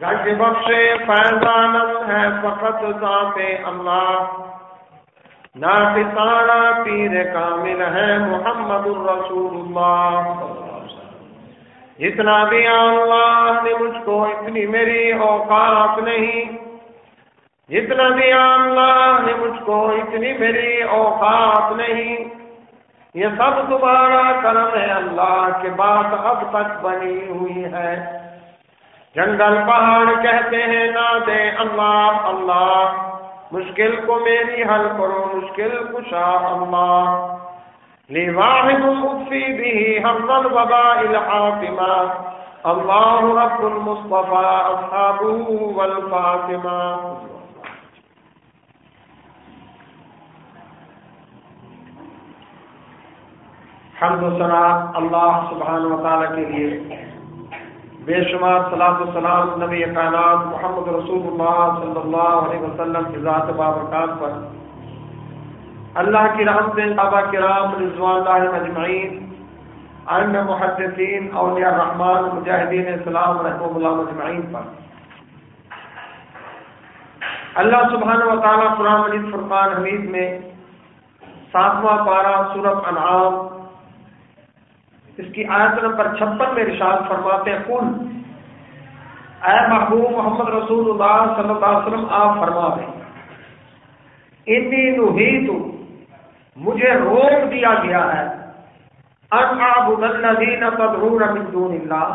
گج بخش فیضانم ہے فقط ذات اللہ نافسانہ پیر کامل ہے محمد الرسول اللہ جتنا بھی اللہ نے مجھ کو اتنی میری اوقات نہیں، جتنا بھی اللہ نے مجھ کو اتنی میری اوقات نہیں یہ سب تمہارا کرم ہے اللہ کے بات اب تک بنی ہوئی ہے۔ جنگل پہاڑ کہتے ہیں نہ دے اللہ اللہ، مشکل کو میری حل کرو، مشکل کشا اللہ۔ لواحد الخفی بھی حمد الوباء الحاطمہ اللہ رب المصطفى اصحابه والفاطمہ۔ حمد و سنا اللہ سبحانہ و تعالیٰ کے لیے۔ بے شمار صلاح السلام نبی کائنات محمد رسول اللہ صلی اللہ علیہ وسلم کی ذات بابرکات پر۔ اللہ کی رحمت بابا کرام، رضوان اللہ مجمعین ان محدثین، اولیاء الرحمن، مجاہدین اسلام رحمہ اللہ مجمعین پر۔ اللہ سبحانہ و تعالیٰ قرآن مجید فرقان حمید میں ساتواں پارہ سورت انعام اس کی آیت نمبر چھپن میں رشاد فرماتے ہیں کل اے محبوب محمد رسول اللہ صلی اللہ علیہ وسلم، آپ فرما دیں۔ انی نوہی تو مجھے روک دیا گیا ہے، ان اعبد الذین تدعون من دون اللہ،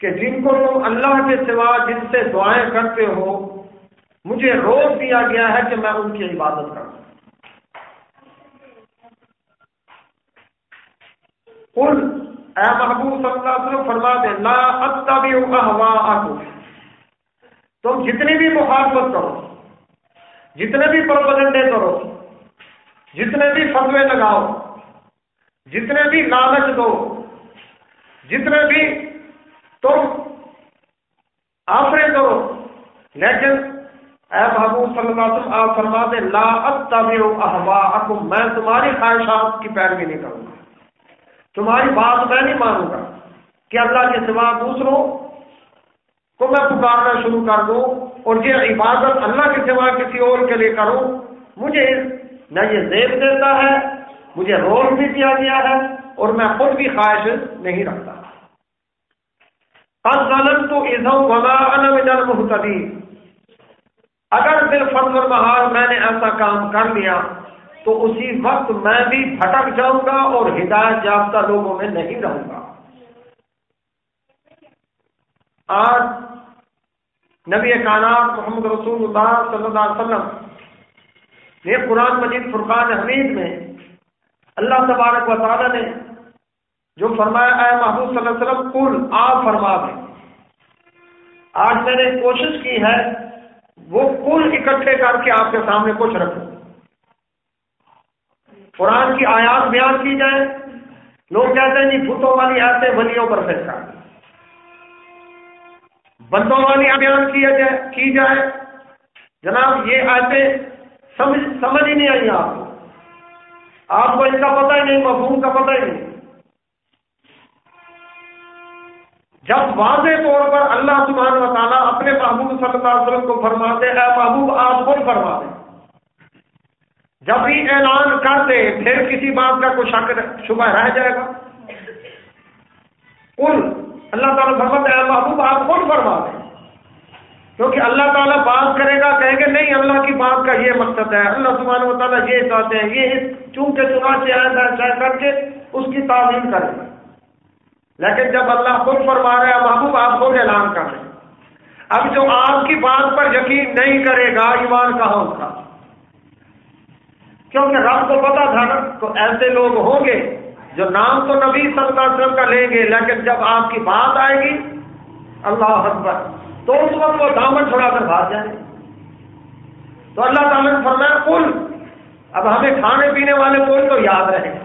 کہ جن کو تم اللہ کے سوا جن سے دعائیں کرتے ہو، مجھے روک دیا گیا ہے کہ میں ان کی عبادت کروں۔ قل، اے محبوب صلی اللہ علیہ وسلم، فرما دے، لا اتبع اهواءکم تم جتنی بھی مخالفت کرو، جتنے بھی پروپگنڈے کرو، جتنے بھی فتوے لگاؤ، جتنے بھی لالچ دو، جتنے بھی تم آفرے کرو، لیکن اے محبوب صلی اللہ علیہ وسلم، آپ فرما دے، لا اتبع اهواءکم میں تمہاری خواہشات کی پیروی نہیں کروں گا۔ تمہاری بات میں نہیں مانوں گا کہ اللہ کے سوا دوسروں کو میں پکارنا شروع کر دوں اور یہ عبادت اللہ کے سوا کسی اور کے لیے کروں۔ مجھے نہ یہ زیب دیتا ہے، مجھے رول بھی دیا گیا ہے اور میں خود بھی خواہش نہیں رکھتا۔ تو محتدی اگر دل فرض محال میں نے ایسا کام کر لیا تو اسی وقت میں بھی بھٹک جاؤں گا اور ہدایت یافتہ لوگوں میں نہیں رہوں گا۔ آج نبی کانات محمد رسول اللہ صلی اللہ علیہ وسلم یہ قرآن مجید فرقان حمید میں اللہ تبارک و تعالی نے جو فرمایا، اے محبوب صلی اللہ علیہ وسلم کل آپ فرما دیں۔ آج میں نے کوشش کی ہے وہ کل اکٹھے کر کے آپ کے سامنے کچھ رکھوں۔ قرآن کی آیات بیان کی جائے لوگ کہتے ہیں جی بتوں والی آتے ولیوں پر فیصلہ بندوں والی بیان کیا جائے کی جائے جناب، یہ آتے سمجھ سمجھ ہی نہیں آئی آپ کو۔ آپ کو ان کا پتہ ہی نہیں، مفہوم کا پتہ ہی نہیں۔ جب واضح طور پر اللہ سبحانہ و تعالیٰ اپنے محبوب صلی اللہ علیہ وسلم کو فرماتے ہیں محبوب، آپ خود فرما دیں جب بھی اعلان کر دے پھر کسی بات کا کوئی شک شبہ رہ جائے گا۔ کل اللہ تعالیٰ فرمت ہے محبوب، آپ خود فرما دیں۔ کیونکہ اللہ تعالیٰ بات کرے گا کہیں گے نہیں، اللہ کی بات کا یہ مقصد ہے۔ اللہ سبحانہ و تعالیٰ یہ چاہتے ہیں، یہ چونکہ چنا سے آئے طے کر کے اس کی تعلیم کرے۔ گا لیکن جب اللہ خود فرما رہے ہیں محبوب، آپ خود اعلان کر رہے ہیں اب جو آپ کی بات پر یقین نہیں کرے گا، ایمان کہاں اس کا کیونکہ رب کو پتا تھا نا، تو ایسے لوگ ہوں گے جو نام تو نبی صلی اللہ علیہ وسلم کا لیں گے، لیکن جب آپ کی بات آئے گی، اللہ اکبر۔ تو اس وقت وہ دامن چھڑا کر بھاگ جائیں تو اللہ تعالیٰ نے فرمایا کل اب ہمیں کھانے پینے والے کل تو یاد رہے۔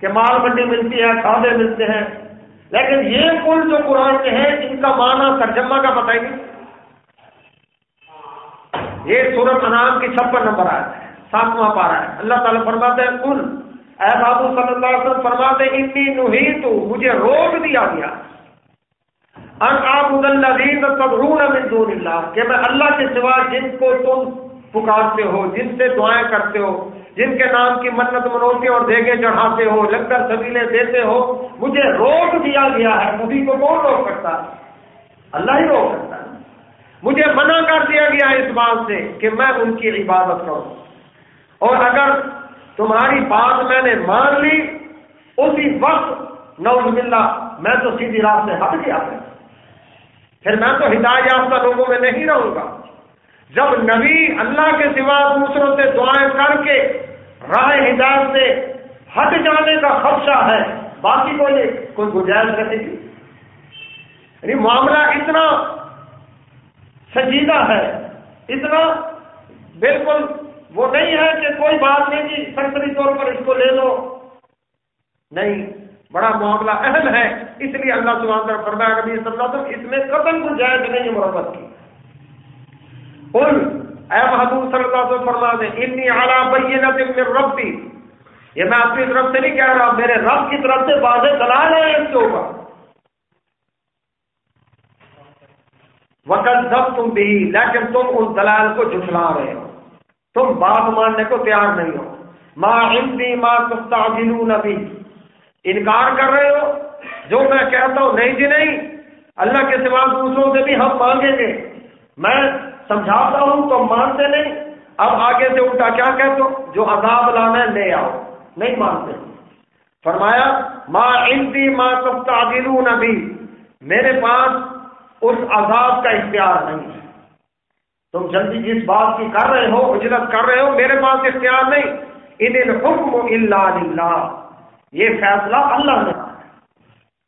کہ مال منڈی ملتی ہے، کھادے ملتے ہیں۔ لیکن یہ کل جو قرآن کے ہیں ان کا معنی ترجمہ کا بتائیں گے یہ سورت انعام کی چھپن نمبر آیا ہے ساتواں پارا ہے۔ اللہ تعالیٰ فرماتے ہیں کل اے بابو صلی اللہ علیہ وسلم، فرماتے انی نہی تو مجھے روک دیا گیا۔ ان آبود الذین تدعون من دون اللہ، کہ میں اللہ کے سوا جن کو تم پکارتے ہو، جن سے دعائیں کرتے ہو، جن کے نام کی منت منوتے اور دیگے چڑھاتے ہو، لنگر سبیلے دیتے ہو، مجھے روک دیا گیا ہے۔ مجھے کو کون روک سکتا؟ اللہ ہی روک سکتا ہے۔ مجھے منع کر دیا گیا ہے اس بات سے کہ میں ان کی عبادت کروں۔ اور اگر تمہاری بات میں نے مان لی، اسی وقت نوز ملا میں تو سیدھی راہ سے ہٹ گیا پھر پھر میں تو ہدایت یافتہ لوگوں میں نہیں رہوں گا۔ جب نبی اللہ کے سوا دوسروں سے دعائیں کر کے راہ ہدایت سے ہٹ جانے کا خدشہ ہے، باقی کوئی کوئی گنجائش رہے گی یعنی معاملہ اتنا سنجیدہ ہے، اتنا بالکل وہ نہیں ہے کہ کوئی بات نہیں جی سرسری طور پر اس کو لے لو۔ نہیں، بڑا معاملہ اہم ہے۔ اس لیے اللہ سبحانہ فرمایا، نبی صلی اللہ علیہ وسلم، اس میں قدم گنجائش نہیں محبت کی۔ قل، اے محبوب صلی اللہ علیہ وسلم، فرما دیں انی اعلیٰ بینت من ربی. یہ میں اپنی طرف سے نہیں کہہ رہا، میرے رب کی طرف سے واضح دلال ہے اس کے اوپر۔ وقت جب تم بھی لیکن تم اس دلال کو جھٹلا رہے ہو۔ تم بات ماننے کو تیار نہیں ہو۔ ماں عندی ماں تستعجلون بھی انکار کر رہے ہو۔ جو میں کہتا ہوں نہیں جی نہیں، اللہ کے سوا دوسروں سے بھی ہم مانگیں گے۔ میں سمجھاتا ہوں تو مانتے نہیں۔ اب آگے سے الٹا کیا کہتے ہو جو عذاب لانا ہے لے آؤ۔ نہیں مانتے۔ فرمایا ماں انتی ماں سب تعدیلون ابھی میرے پاس اس عذاب کا اختیار نہیں۔ ہے تم جلدی جس بات کی کر رہے ہو اجرت کر رہے ہو، میرے پاس اختیار نہیں۔ ان حکم اللہ للہ یہ فیصلہ اللہ نے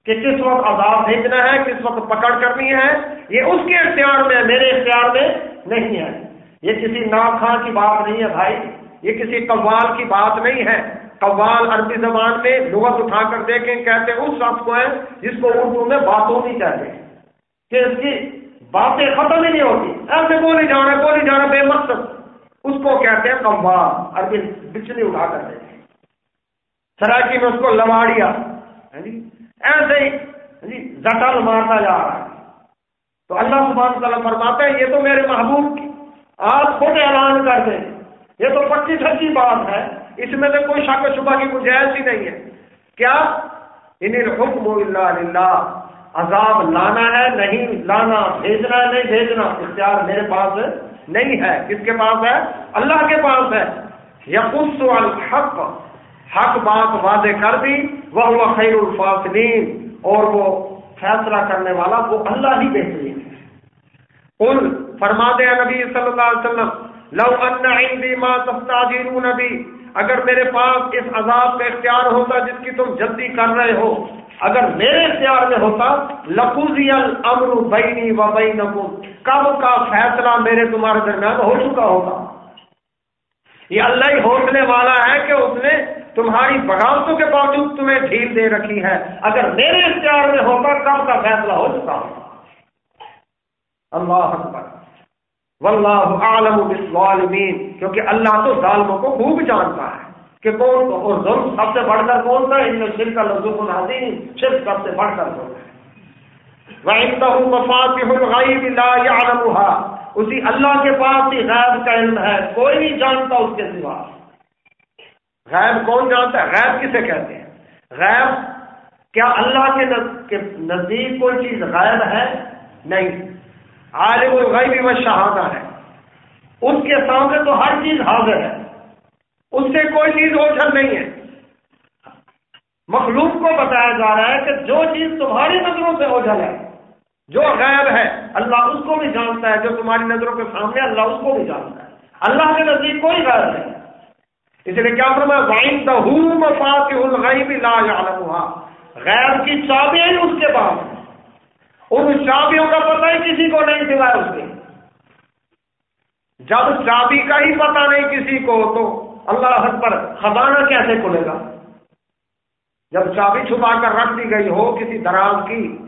کہ کس وقت عذاب بھیجنا ہے، کس وقت پکڑ کرنی ہے، یہ اس کے اختیار میں ہے میرے اختیار میں نہیں ہے۔ یہ کسی ناخواں کی بات نہیں ہے بھائی۔ یہ کسی قوال کی بات نہیں ہے۔ قوال عربی زبان میں لغت اٹھا کر دیکھیں، کہتے اس شخص کو ہے جس کو اردو میں باتوں نہیں کہتے۔ کہ اس کی باتیں ختم ہی نہیں ہوتی۔ ایسے بولی جانا بولی جانا بے مقصد۔ اس کو کہتے ہیں قوال عربی بچلی اٹھا کر دیکھیں۔ سراکی میں اس کو لواڑیا۔ ہاں جی؟ ایسے ہی ہاں جی، زٹل مارتا جا رہا ہے۔ تو اللہ سبحانہ تعالیٰ فرماتا ہے یہ تو میرے محبوب کی۔ آپ خود اعلان کر دیں۔ یہ تو پکی سچی بات ہے۔ اس میں تو کوئی شک و شبہ کی گنجائش ہی نہیں ہے۔ کیا؟ انہیں حکم اللہ اللہ عذاب لانا ہے، نہیں لانا، بھیجنا ہے نہیں بھیجنا، اختیار میرے پاس نہیں ہے۔ کس کے پاس ہے؟ اللہ کے پاس ہے۔ یقص الحق، حق بات واضح کر دی وہ خیر الفاصلین۔ اور وہ فیصلہ کرنے والا وہ اللہ ہی بہترین ہے۔ ان فرما دے نبی صلی اللہ علیہ وسلم، لو ان عندي ما تستعجلون نبی اگر میرے پاس اس عذاب کا اختیار ہوتا جس کی تم جلدی کر رہے ہو اگر میرے اختیار میں ہوتا لفظی الامر بینی و بینکم۔ کب کا فیصلہ میرے تمہارے درمیان ہو چکا ہوگا؟ یہ اللہ ہی حوصلے والا ہے کہ اس نے تمہاری بغاوتوں کے باوجود تمہیں ڈھیل دے رکھی ہے۔ اگر میرے اختیار میں ہوگا کب کا فیصلہ ہو چکا ہوگا؟ اللہ اکبر۔ واللہ عالم بالظالمین، کیونکہ اللہ تو ظالموں کو خوب جانتا ہے۔ کہ کون اور ظلم سب سے بڑھ کر کون سا ان میں شرک لفظ الحدین شرک سب سے بڑھ کر کون ہے وَعِنْدَهُ مَفَاتِحُ الْغَيْبِ لَا يَعْلَمُهَا۔ اسی اللہ کے پاس ہی غیب کا علم ہے، کوئی نہیں جانتا اس کے سوا۔ غیب کون جانتا ہے؟ غیب کسے کہتے ہیں؟ غیب کیا اللہ کے نزدیک کوئی چیز غائب ہے؟ نہیں۔ عالم الغیب و شہادہ ہے۔ اس کے سامنے تو ہر چیز حاضر ہے۔ اس سے کوئی چیز اوجھل نہیں ہے۔ مخلوق کو بتایا جا رہا ہے کہ جو چیز تمہاری نظروں سے اوجھل ہے، جو غائب ہے، اللہ اس کو بھی جانتا ہے۔ جو تمہاری نظروں کے سامنے اللہ اس کو بھی جانتا ہے۔ اللہ کے نزدیک کوئی غائب نہیں۔ اس لیے کیا غیر کی چابیاں ہی اس کے پاس ان چابیوں کا پتہ ہی کسی کو نہیں سوائے اس کے۔ جب چابی کا ہی پتہ نہیں کسی کو، تو اللہ حد پر خزانہ کیسے کھلے گا؟ جب چابی چھپا کر رکھ دی گئی ہو کسی دراز کی،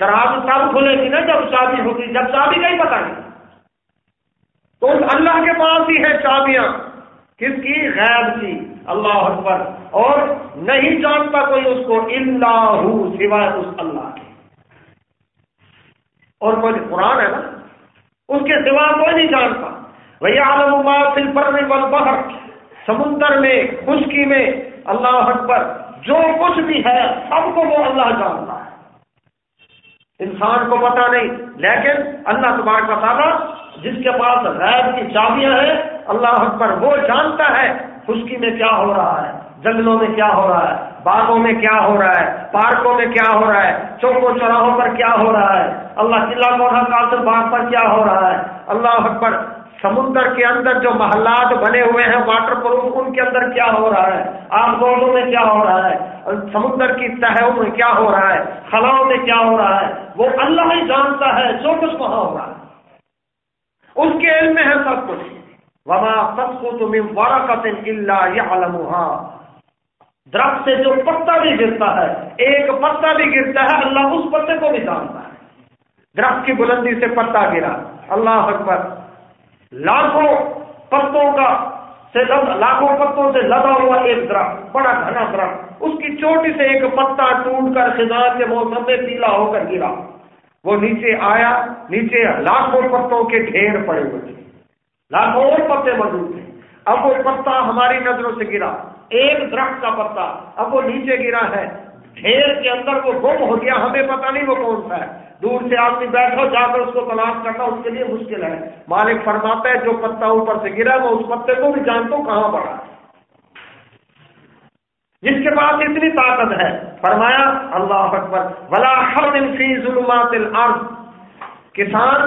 دراز تب کھلے گی نا جب چابی ہوگی، جب چابی کا ہی پتہ نہیں۔ تو اللہ کے پاس ہی ہے چابیاں۔ کس کی؟ غیب کی۔ اللہ اکبر۔ اور نہیں جانتا کوئی اس کو اللہ سوائے اس اللہ کے۔ اور کوئی قرآن ہے نا، اس کے سوا کوئی نہیں جانتا۔ بھیا عالم پر بہر سمندر میں، خشکی میں، اللہ اکبر، جو کچھ بھی ہے، سب کو وہ اللہ جانتا ہے۔ انسان کو پتا نہیں، لیکن اللہ تبارک کا تعالیٰ جس کے پاس غیر کی چابیاں ہیں، اللہ اکبر وہ جانتا ہے خشکی میں کیا ہو رہا ہے، جنگلوں میں کیا ہو رہا ہے، باغوں میں کیا ہو رہا ہے، پارکوں میں کیا ہو رہا ہے، چوکوں چوراہوں پر کیا ہو رہا ہے، اللہ قلعہ موڑا کاسل باغ پر کیا ہو رہا ہے، اللہ اکبر سمندر کے اندر جو محلات بنے ہوئے ہیں واٹر پروف ان کے اندر کیا ہو رہا ہے؟ آگ میں کیا ہو رہا ہے؟ سمندر کی تہوں میں کیا ہو رہا ہے؟ خلاؤں میں کیا ہو رہا ہے؟ وہ اللہ ہی جانتا ہے، جو کچھ وہاں ہو رہا ہے۔ اس کے علم میں ہے سب کچھ۔ وما سب کو تم اللہ یا درخت سے جو پتا بھی گرتا ہے، ایک پتا بھی گرتا ہے، اللہ اس پتے کو بھی جانتا ہے۔ درخت کی بلندی سے پتا گرا۔ اللہ اکبر۔ لاکھوں پتوں کا سے لاکھوں پتوں سے لدا ہوا ایک درخت، بڑا گھنا درخت۔ اس کی چوٹی سے ایک پتا ٹوٹ کر خزان کے موسم میں پیلا ہو کر گرا۔ وہ نیچے آیا، نیچے لاکھوں پتوں کے ڈھیر پڑے ہوئے تھے۔ لاکھوں اور پتے موجود تھے۔ اب وہ پتا ہماری نظروں سے گرا۔ ایک درخت کا پتا، اب وہ نیچے گرا ہے۔ ڈھیر کے اندر وہ گم ہو گیا، ہمیں پتا نہیں وہ کون سا ہے۔ دور سے آدمی بیٹھو جا کر اس کو تلاش کرنا اس کے لیے مشکل ہے۔ مالک فرماتا ہے، جو پتا اوپر سے گرا، وہ اس پتے کو بھی جانتا ہوں کہاں پڑا جس کے پاس اتنی طاقت ہے۔ فرمایا، اللہ اکبر، ولا فی ظلمات الارض کسان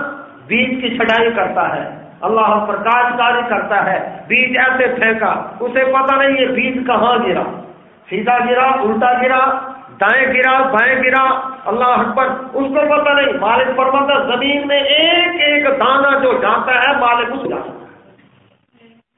بیج کی چھٹائی کرتا ہے۔ اللہ پر کاشتکاری کرتا ہے۔ بیج ایسے پھینکا، اسے پتہ نہیں یہ بیج کہاں گرا۔ سیدھا گرا، الٹا گرا دائیں گرا، بائیں گرا، اللہ اکبر، اس کو پتہ نہیں، مالک فرماتا زمین میں ایک ایک دانا جو جاتا ہے، مالک اس جاتا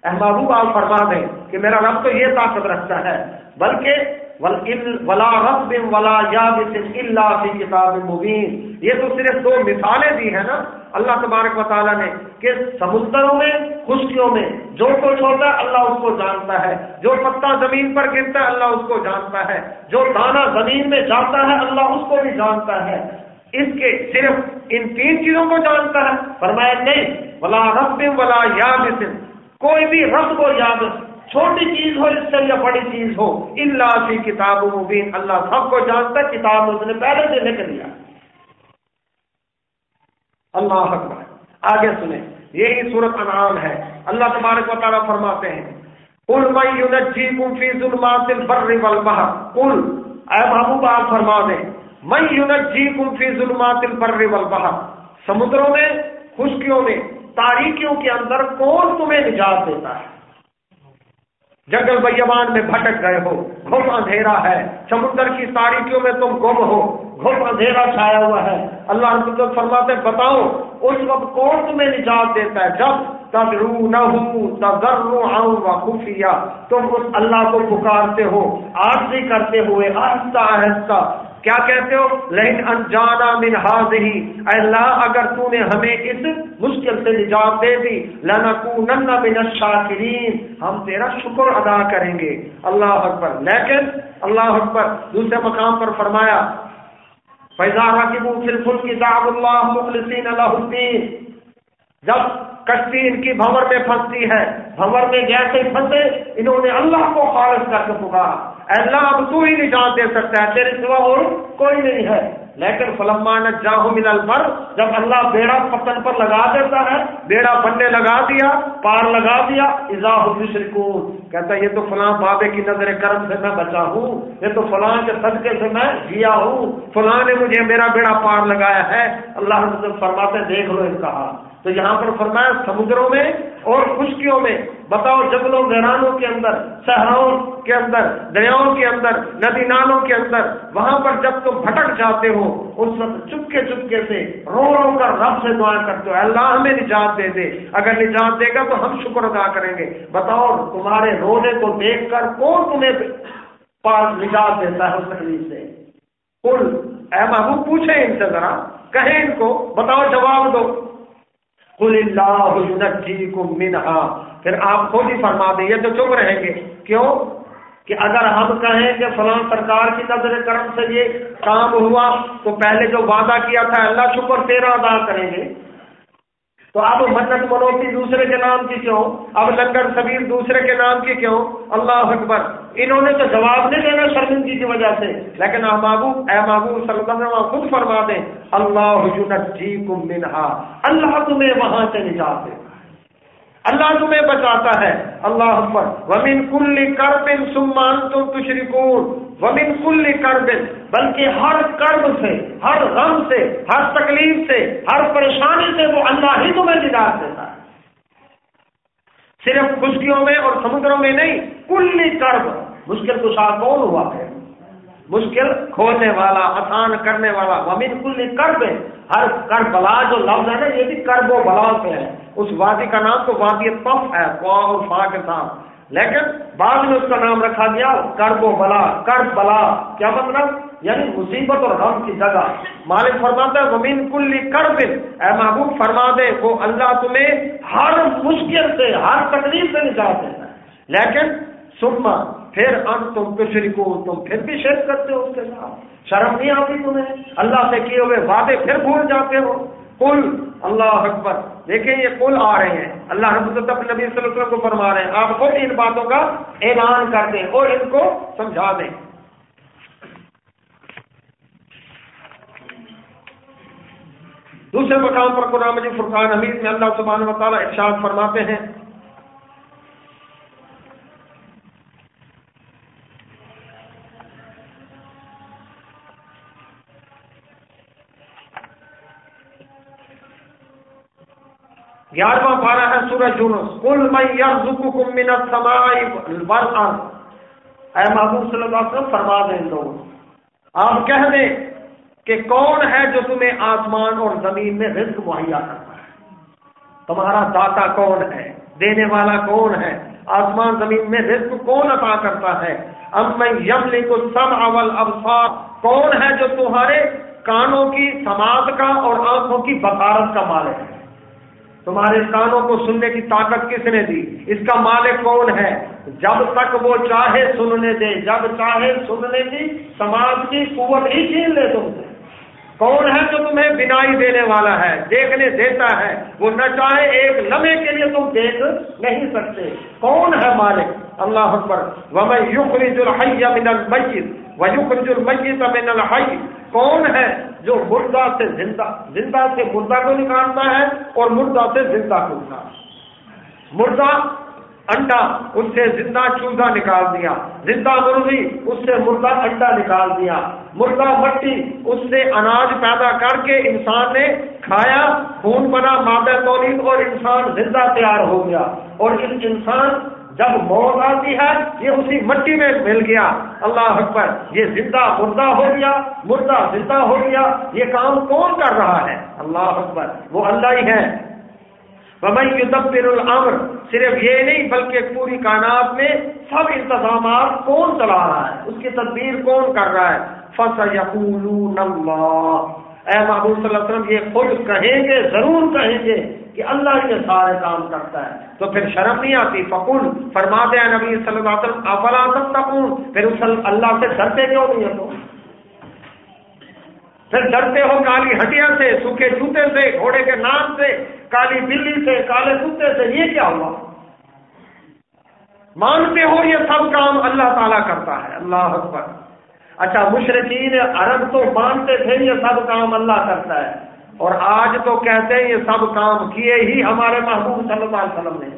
احمد آپ فرما دیں کہ میرا رب تو یہ طاقت رکھتا ہے، بلکہ ولا رب ولا یاد اللہ کی کتاب مبین۔ یہ تو صرف دو مثالیں دی ہیں نا اللہ تبارک و تعالیٰ نے کہ سمندروں میں، خشکیوں میں، جو کچھ ہوتا ہے اللہ اس کو جانتا ہے، جو پتا زمین پر گرتا ہے اللہ اس کو جانتا ہے، جو دانا زمین میں جاتا ہے اللہ اس کو بھی جانتا ہے۔ اس کے صرف ان تین چیزوں کو جانتا ہے۔ فرمایا، نہیں، ولا رب ولا یاد کوئی بھی رب کو یاد چھوٹی چیز ہو، اس سے یا بڑی چیز ہو اللہ کی کتاب مبین۔ اللہ سب کو جانتا ہے، کتاب اس نے پہلے سے لکھ لیا اللہ اکبر۔ آگے سنیں۔ یہی صورت انعام ہے۔ اللہ تبارک و تعالیٰ فرماتے ہیں۔ قل من ينجيكم في ظلمات البر والبحر۔ قل، اے محبوب، آپ فرما دیں۔ من ينجيكم في ظلمات البر والبحر۔ سمندروں میں، خشکیوں میں، تاریکیوں کے اندر کون تمہیں نجات دیتا ہے؟ جنگل بیابان میں بھٹک گئے ہو گھم اندھیرا ہے۔ سمندر کی تاریخیوں میں تم گم ہو گھم اندھیرا چھایا ہوا ہے۔ اللہ رب فرماتے بتاؤ، اس وقت کون تمہیں نجات دیتا ہے؟ جب تب رو نہ خفیہ، تم اس اللہ کو پکارتے ہو آرزی کرتے ہوئے، آہستہ آہستہ کیا کہتے ہو؟ لیکن انجانا من حاضری اے اللہ، اگر تو نے ہمیں اس مشکل سے نجات دے دی، لنکونن من الشاکرین۔ ہم تیرا شکر ادا کریں گے۔ اللہ اکبر۔ لیکن اللہ اکبر دوسرے مقام پر فرمایا فیضا راکبو فی الفلک دعو اللہ مخلصین اللہ الدین جب کشتی ان کی بھور میں پھنستی ہے بھور میں جیسے پھنسے، انہوں نے اللہ کو خالص کر کے پکارا۔ اللہ اب تو ہی نجات دے سکتا ہے، تیرے سوا اور کوئی نہیں ہے۔ لیکن فلمان جاہو من البر، جب اللہ بیڑا پتن پر لگا دیتا ہے، بیڑا بننے لگا دیا، پار لگا دیا اضاح مشرکون کہتا ہے، یہ تو فلاں بابے کی نظر کرم سے میں بچا ہوں، یہ تو فلاں کے صدقے سے میں جیا ہوں۔ فلاں نے مجھے میرا بیڑا پار لگایا ہے۔ اللہ فرماتے دیکھ لو اس کا تو یہاں پر فرمایا سمندروں میں اور خشکیوں میں۔ بتاؤ جنگلوں گہرانوں کے اندر، صحراؤں کے اندر، دریاؤں کے اندر، ندی نالوں کے اندر، وہاں پر جب تم بھٹک جاتے ہو، اس وقت چپکے چپکے سے رو رو کر رب سے دعا کرتے ہو۔ اللہ ہمیں نجات دے دے۔ اگر نجات دے گا تو ہم شکر ادا کریں گے۔ بتاؤ تمہارے رونے کو دیکھ کر کون تمہیں پاس نجات دیتا ہے اس تکلیف سے؟ کل اے محبوب پوچھے ان سے ذرا، کہیں ان کو، بتاؤ جواب دو۔ قل اللہ کو منہا پھر آپ خود ہی فرما دیں یہ تو چپ رہیں گے۔ کیوں؟ کہ اگر ہم کہیں کہ فلاں سرکار کی نظر کرم سے یہ کام ہوا، تو پہلے جو وعدہ کیا تھا، اللہ شکر تیرا ادا کریں گے۔ تو اب منت منوتی دوسرے کے نام کی کیوں؟ اب لنگر سبیر دوسرے کے نام کی کیوں؟ اللہ اکبر۔ انہوں نے تو جواب نہیں دینا شرمندگی کی وجہ سے۔ لیکن محبو اے محبوب صلی اللہ علیہ وسلم خود فرما دیں اللہ جی منہا۔ اللہ تمہیں وہاں سے نجات دے۔ اللہ تمہیں بچاتا ہے۔ اللہ اکبر ومن کل کرب سمان تم تشریکون ومن کل کرب بلکہ ہر کرب سے، ہر غم سے، ہر تکلیف سے، ہر پریشانی سے وہ اللہ ہی تمہیں نجات دیتا ہے۔ صرف خشکیوں میں اور سمندروں میں نہیں، کل کرب، مشکل کشا کون ہوا ہے؟ مشکل کھولنے والا، آسان کرنے والا، ومن کل کرب، ہر کر بلا جو لفظ ہے نا، یہ بھی کرب و بلا سے ہے۔ اس وادی کا نام تو وادی پف ہے اور فا کے ساتھ۔ لیکن بعد میں اس کا نام رکھا گیا، کرب و بلا، کرب بلا۔ کیا مطلب؟ یعنی مصیبت اور غم کی جگہ۔ مالک فرماتا ہے زمین کلی کرب، اے محبوب، فرما دے، وہ اللہ تمہیں ہر مشکل سے، ہر تکلیف سے نجات دیتا ہے۔ لیکن سنما پھر ان تم کچھ تم پھر بھی شیئر کرتے ہو اس کے ساتھ۔ شرم نہیں آتی تمہیں۔ اللہ سے کیے ہوئے وعدے پھر بھول جاتے ہو۔ کل اللہ اکبر۔ دیکھیں یہ کل آ رہے ہیں۔ اللہ رب العزت نبی صلی اللہ علیہ وسلم کو فرما رہے ہیں۔ آپ خود ان باتوں کا اعلان کر دیں اور ان کو سمجھا دیں۔ دوسرے مقام پر قرآن مجید فرقان حمید میں اللہ سبحانہ و تعالیٰ ارشاد فرماتے ہیں۔ گیارہواں پارا ہے سورج یونس. کل میں یرزقکم من السماء والارض. اے محبوب صلی اللہ علیہ وسلم، فرما دیں لوگ آپ کہہ دیں کہ کون ہے جو تمہیں آسمان اور زمین میں رزق مہیا کرتا ہے؟ تمہارا داتا کون ہے؟ دینے والا کون ہے؟ آسمان زمین میں رزق کون عطا کرتا ہے؟ اب میں یم لے کو سب اول ابسار کون ہے جو تمہارے کانوں کی سماعت کا اور آنکھوں کی بکارت کا مالک ہے؟ تمہارے کانوں کو سننے کی طاقت کس نے دی؟ اس کا مالک کون ہے؟ جب تک وہ چاہے سننے دے، جب چاہے سننے کی، سماج کی قوت ہی چھین لے تم سے۔ کون ہے جو تمہیں بینائی دینے والا ہے، دیکھنے دیتا ہے؟ وہ نہ چاہے ایک لمحے کے لیے تم دیکھ نہیں سکتے۔ کون ہے مالک؟ اللہ اکبر۔ ومن یخرج الحی من المیت ویخرج المیت من الحی کون ہے جو مردہ سے زندہ زندہ سے مردہ کو نکالتا ہے اور مردہ سے زندہ کو نکالتا ہے؟ مردہ انڈا اس سے زندہ چولہا نکال دیا۔ زندہ مرغی اس سے مردہ انڈا نکال دیا۔ مردہ مٹی اس سے اناج پیدا کر کے انسان نے کھایا، خون بنا، مادہ تولید اور انسان زندہ تیار ہو گیا۔ اور انسان جب موت آتی ہے، یہ اسی مٹی میں مل گیا۔ اللہ اکبر، یہ زندہ مردہ ہو گیا، مردہ زندہ ہو گیا۔ یہ کام کون کر رہا ہے؟ اللہ اکبر، وہ اللہ ہی ہے۔ بمئی یدبر العمر صرف یہ نہیں بلکہ پوری کائنات میں سب انتظامات کون چلا رہا ہے؟ اس کی تدبیر کون کر رہا ہے؟ فص اے محبوب صلی اللہ علیہ وسلم، یہ خود کہیں گے، ضرور کہیں گے کہ اللہ یہ سارے کام کرتا ہے۔ تو پھر شرم نہیں آتی؟ فکون فرما دیا نبی صلی اللہ علیہ وسلم، افلا تتقون؟ پھر اس اللہ سے ڈرتے کیوں نہیں ہے تو پھر ڈرتے ہو کالی ہڈیاں سے، سوکھے جوتے سے، گھوڑے کے نام سے کالی بلی سے، کالے کتے سے، یہ کیا ہوا؟ مانتے ہو یہ سب کام اللہ تعالیٰ کرتا ہے، اللہ اکبر۔ اچھا مشرقین عرب تو مانتے تھے یہ سب کام اللہ کرتا ہے، اور آج تو کہتے ہیں یہ سب کام کیے ہی ہمارے محبوب صلی اللہ علیہ وسلم نے۔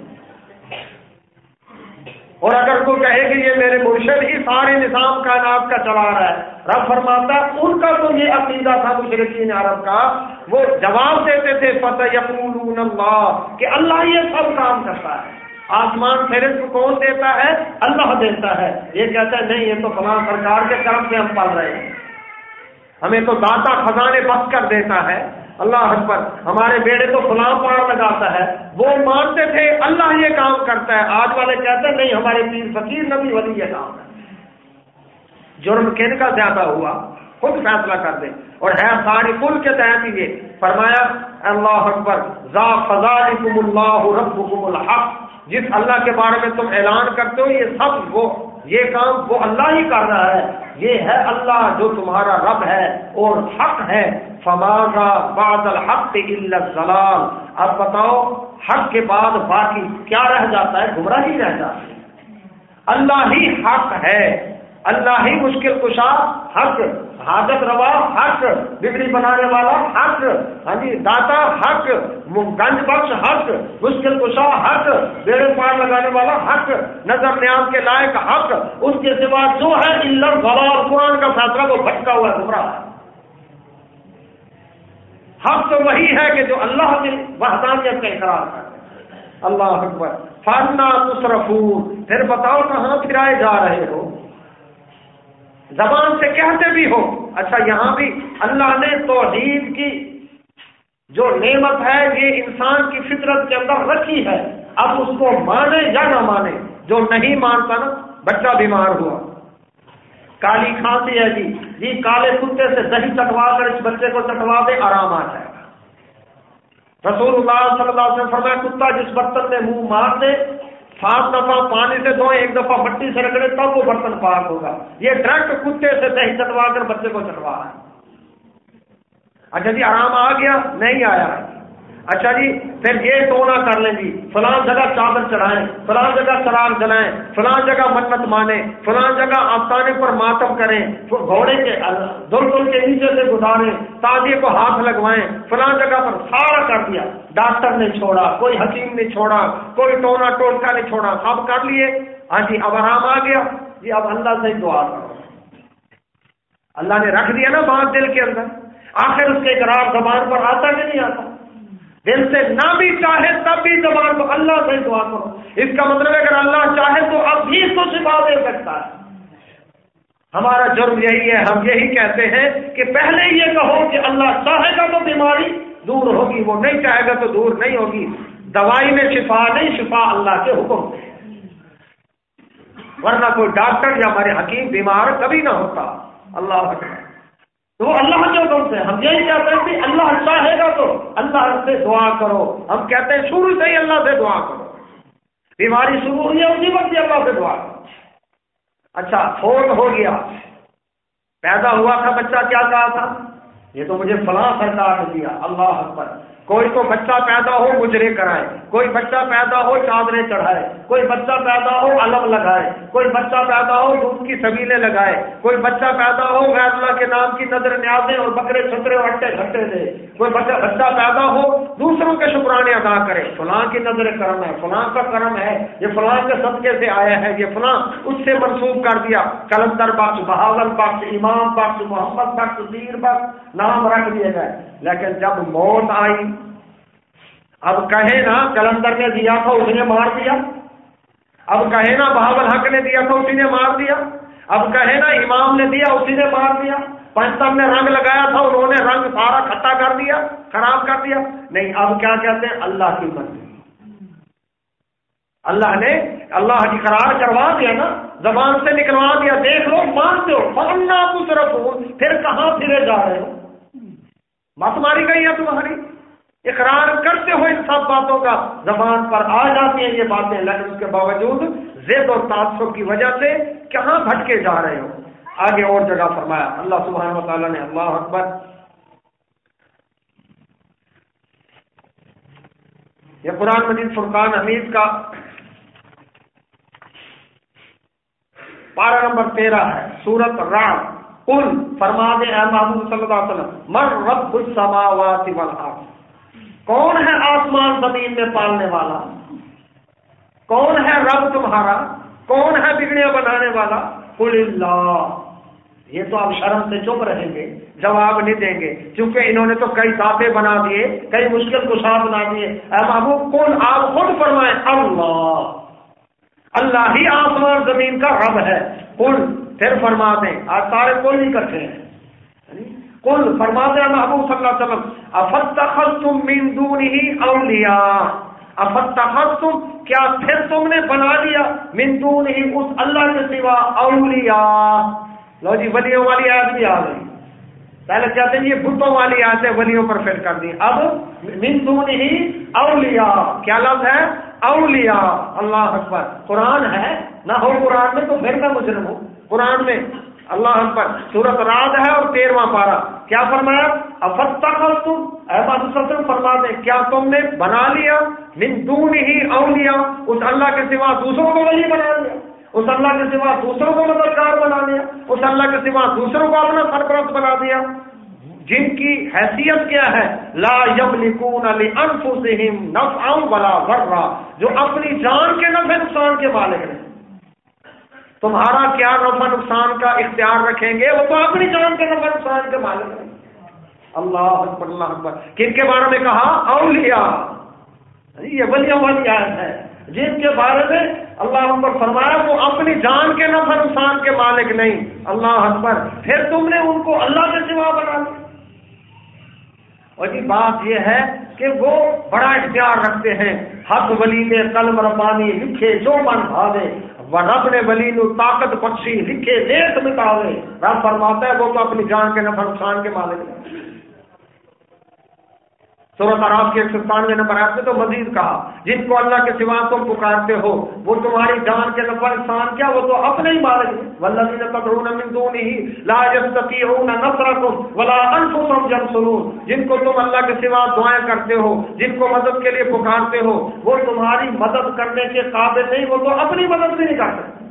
اور اگر کوئی کہے کہ یہ میرے مرشد ہی سارے نظام کا نام کا چلا رہا ہے، رب فرماتا، ان کا تو یہ عقیدہ تھا مشرقین عرب کا، وہ جواب دیتے تھے، فتح یقول اللہ کہ اللہ یہ سب کام کرتا ہے۔ آسمان پھر کو کون دیتا ہے؟ اللہ دیتا ہے۔ یہ کہتا ہے، نہیں، یہ تو فلاں سرکار کے طرف سے ہم پل رہے ہیں۔ ہمیں تو داتا خزانے بس کر دیتا ہے۔ اللہ اکبر، ہمارے بیڑے تو فلاں پار لگاتا ہے۔ وہ مانتے تھے، اللہ یہ کام کرتا ہے۔ آج والے کہتے ہیں، نہیں، ہمارے پیر فقیر نبی ولی یہ کام ہے۔ جرم کن کا زیادہ ہوا؟ خود فیصلہ کر دیں۔ اور ہے ساری کل کے تحت یہ۔ فرمایا، اللہ اکبر، ذا فضالکم اللہ ربکم الحق۔ جس اللہ کے بارے میں تم اعلان کرتے ہو، یہ سب وہ یہ کام وہ اللہ ہی کر رہا ہے۔ یہ ہے اللہ جو تمہارا رب ہے اور حق ہے۔ فماغا بعد الحق الا الضلال اب بتاؤ، حق کے بعد باقی کیا رہ جاتا ہے؟ گمراہی رہ جاتی ہے۔ اللہ ہی حق ہے۔ اللہ ہی مشکل کشا، حق، حاجت روا، حق، بگڑی بنانے والا، حق ہاں جی داتا، حق گنج بخش، حق، مشکل کشا، حق، بیڑے پار لگانے والا، حق، نظر نیام کے لائق، حق، اس کے سوا جو ہے علم غلال قرآن کا فیصلہ وہ بھٹکا ہوا گمراہ۔ ہے حق تو وہی ہے کہ جو اللہ کی وحدانیت کا اقرار کرے۔ اللہ اکبر۔ فانا تصرفون پھر بتاؤ کہاں پھرائے جا رہے ہو؟ زبان سے کہتے بھی ہو اچھا یہاں بھی اللہ نے توحید کی جو نعمت ہے، یہ انسان کی فطرت کے اندر رکھی ہے۔ اب اس کو مانے یا نہ مانے، جو نہیں مانتا نا، بچہ بیمار ہوا۔ کالی کھانسی ہے جی۔ جی کالے کتے سے دہی چٹوا کر اس بچے کو چٹوا دے، آرام آ جائے گا۔ رسول اللہ صلی اللہ علیہ وسلم فرمایا، کتا جس برتن میں منہ مار دے سات دفعہ پانی سے دھوئیں، ایک دفعہ مٹی سے رگڑے، تب وہ برتن پاک ہوگا۔ یہ ڈائریکٹ کتے سے دہی چٹوا کر بچے کو چٹوا رہا ہے۔ اچھا جی آرام آ گیا، نہیں آیا۔ اچھا جی پھر یہ ٹونا کر لیں جی۔ فلاں جگہ چادر چڑھائیں فلاں جگہ چراغ جلائیں فلاں جگہ منت مانے فلاں جگہ آستانے پر ماتم کریں، گھوڑے کے دل دل کے نیچے سے گزاریں تازی کو ہاتھ لگوائیں فلاں جگہ پر سارا کر دیا۔ ڈاکٹر نے چھوڑا، کوئی حکیم نے چھوڑا، کوئی ٹونا ٹوٹکا نے چھوڑا، سب کر لیے۔ ہاں جی اب آرام آ گیا۔ جی اب اللہ سے دعا کرو۔ اللہ نے رکھ دیا نا بات دل کے اندر۔ آخر اس کے اقرار زبان پر آتا کہ نہیں آتا؟ دل سے نہ بھی چاہے تب بھی زبان کو اللہ سے دعا کرو۔ اس کا مطلب ہے اگر اللہ چاہے تو اب بھی اس کو شفا دے سکتا ہے۔ ہمارا جرم یہی ہے، ہم یہی کہتے ہیں کہ پہلے یہ کہو کہ اللہ چاہے گا تو بیماری دور ہوگی، وہ نہیں چاہے گا تو دور نہیں ہوگی۔ دوائی میں شفا نہیں، شفا اللہ کے حکم سے ورنہ کوئی ڈاکٹر یا ہمارے حکیم بیمار کبھی نہ ہوتا۔ اللہ تو وہ اللہ کے حکم سے، ہم یہی کہتے ہیں کہ اللہ چاہے گا تو اللہ سے دعا کرو۔ ہم کہتے ہیں، شروع سے ہی اللہ سے دعا کرو۔ بیماری شروع ہوئی ہے، اسی وقت اللہ سے دعا کرو۔ اچھا فون ہو گیا۔ پیدا ہوا تھا بچہ، کیا کہا تھا؟ یہ تو مجھے فلاں سرکار نے دیا اللہ اکبر۔ کوئی تو بچہ پیدا ہو گجرے کرائے کوئی بچہ پیدا ہو چادریں چڑھائے، کوئی بچہ پیدا ہو علم لگائے، کوئی بچہ پیدا ہو دودھ کی سبیلیں لگائے، کوئی بچہ پیدا ہو غیر اللہ کے نام کی نظر نیازیں اور بکرے چھترے اٹھے گھٹے دے، کوئی بچہ بچہ پیدا ہو دوسروں کے شکرانے ادا کرے، فلاں کی نظر کرم ہے، فلاں کا کرم ہے، یہ فلاں کے صدقے سے آیا ہے، یہ فلاں اس سے منسوخ کر دیا کلندر بخش بہاول بخش امام بخش محمد بخش دیر بخش نام رکھ دیے گئے۔ لیکن جب موت آئی، اب کہے نا، کلندر نے دیا تھا، اس نے مار دیا۔ اب کہے نا، بہاول حق نے دیا تھا، اسی نے مار دیا۔ اب کہے نا، امام نے دیا، اسی نے مار دیا۔ پنچم نے رنگ لگایا تھا، انہوں نے رنگ سارا کھٹا کر دیا، خراب کر دیا۔ نہیں، اب کیا کہتے ہیں؟ اللہ کی مرضی۔ اللہ نے، اللہ کی قرار کروا دیا نا، زبان سے نکلوا دیا۔ دیکھ لو مانتے ہو پڑھنا کچھ رکھو پھر کہاں پھرے جا رہے ہو؟ مت ماری گئی ہے تمہاری۔ اقرار کرتے ہوئے ان سب باتوں کا زبان پر آ جاتی ہیں یہ باتیں، لیکن اس کے باوجود زید اور تعصب کی وجہ سے کہاں بھٹکے جا رہے ہو؟ آگے اور جگہ فرمایا۔ اللہ سبحانہ و تعالیٰ نے اللہ اکبر۔ یہ قرآن مجید فرقان حمید کا پارہ نمبر تیرہ ہے، سورت رام کل فرما دے محمود صلی اللہ علیہ وسلم، مر رب السماوات والارض۔ کون ہے آسمان زمین میں پالنے والا؟ کون ہے رب تمہارا؟ کون ہے بگڑیاں بنانے والا؟ کل اللہ۔ یہ تو آپ شرم سے چپ رہیں گے، جواب نہیں دیں گے، کیونکہ انہوں نے تو کئی ساتھے بنا دیے، کئی مشکل کشا بنا دیے۔ اے محبوب کون آپ خود فرمائیں، اللہ۔ اللہ ہی آسمان زمین کا رب ہے۔ کل پھر فرما دیں آج سارے کوئی نہیں کرتے ہیں؟ یعنی کل فرماتے ہیں، محبوب صلی اللہ علیہ وسلم، افتخذتم من دونه اولیاء۔ افتخذتم، کیا پھر تم نے بنا لیا؟ من دونه اس اللہ کے سوا اولیاء۔ لو جی ولیوں والی آیت بھی آ گئی۔ پہلے کہتے ہیں یہ بتوں والی آتے ولیوں پر فٹ کر دی۔ اب دون ہی اولیاء، کیا لفظ ہے؟ اولیاء۔ اللہ اکبر۔ قرآن ہے، نہ ہو قرآن میں تو پھر میں مجرم ہوں۔ قرآن میں اللہ اکبر سورت رات ہے اور تیرواں پارا کیا فرمایا؟ افتا تم احمد فرما دیں، کیا تم نے بنا لیا؟ من دون ہی اولیاء۔ اس اللہ کے سوا دوسروں کو ولی بنا لیا۔ اس اللہ کے سوا دوسروں کو مددگار بنا لیا۔ اس اللہ کے سوا دوسروں کو اپنا سرپرست بنا دیا۔ جن کی حیثیت کیا ہے؟ لا یملکون لانفسہم نفعا ولا ضرا جو اپنی جان کے نفع نقصان کے مالک ہیں۔ تمہارا کیا نفع نقصان کا اختیار رکھیں گے؟ وہ تو اپنی جان کے نفع نقصان کے مالک ہیں۔ اللہ اکبر اللہ اکبر۔ کن کے بارے میں کہا؟ اولیاء۔ یہ ولیاں والی ہے۔ جن کے بارے میں اللہ اکبر فرمایا، وہ اپنی جان کے نفع نقصان کے مالک نہیں۔ اللہ اکبر۔ پھر تم نے ان کو اللہ کے سوا بنا دیا اور جی بات یہ ہے کہ وہ بڑا اختیار رکھتے ہیں۔ حق ولی میں قلم ربانی لکھے، جو من بھاوے۔ وہ رب نے ولی نو طاقت بخشی، لکھے لیٹ مٹاوے رب فرماتا ہے، وہ تو اپنی جان کے نفع نقصان کے مالک ہے۔ سورت عراب کے ایک سو ستانوے نمبر آپ نے تو مزید کہا جن کو اللہ کے سوا تم پکارتے ہو، وہ تمہاری جان کے نفع انسان کیا، وہ تو اپنے ہی مالک ہیں والذین تدعون من دونه لا يستطيعون نصركم ولا انفسهم ينصرون۔ جن کو تم اللہ کے سوا دعائیں کرتے ہو، جن کو مدد کے لیے پکارتے ہو، وہ تمہاری مدد کرنے کے قابل نہیں، وہ تو اپنی مدد بھی نہیں کر سکتے۔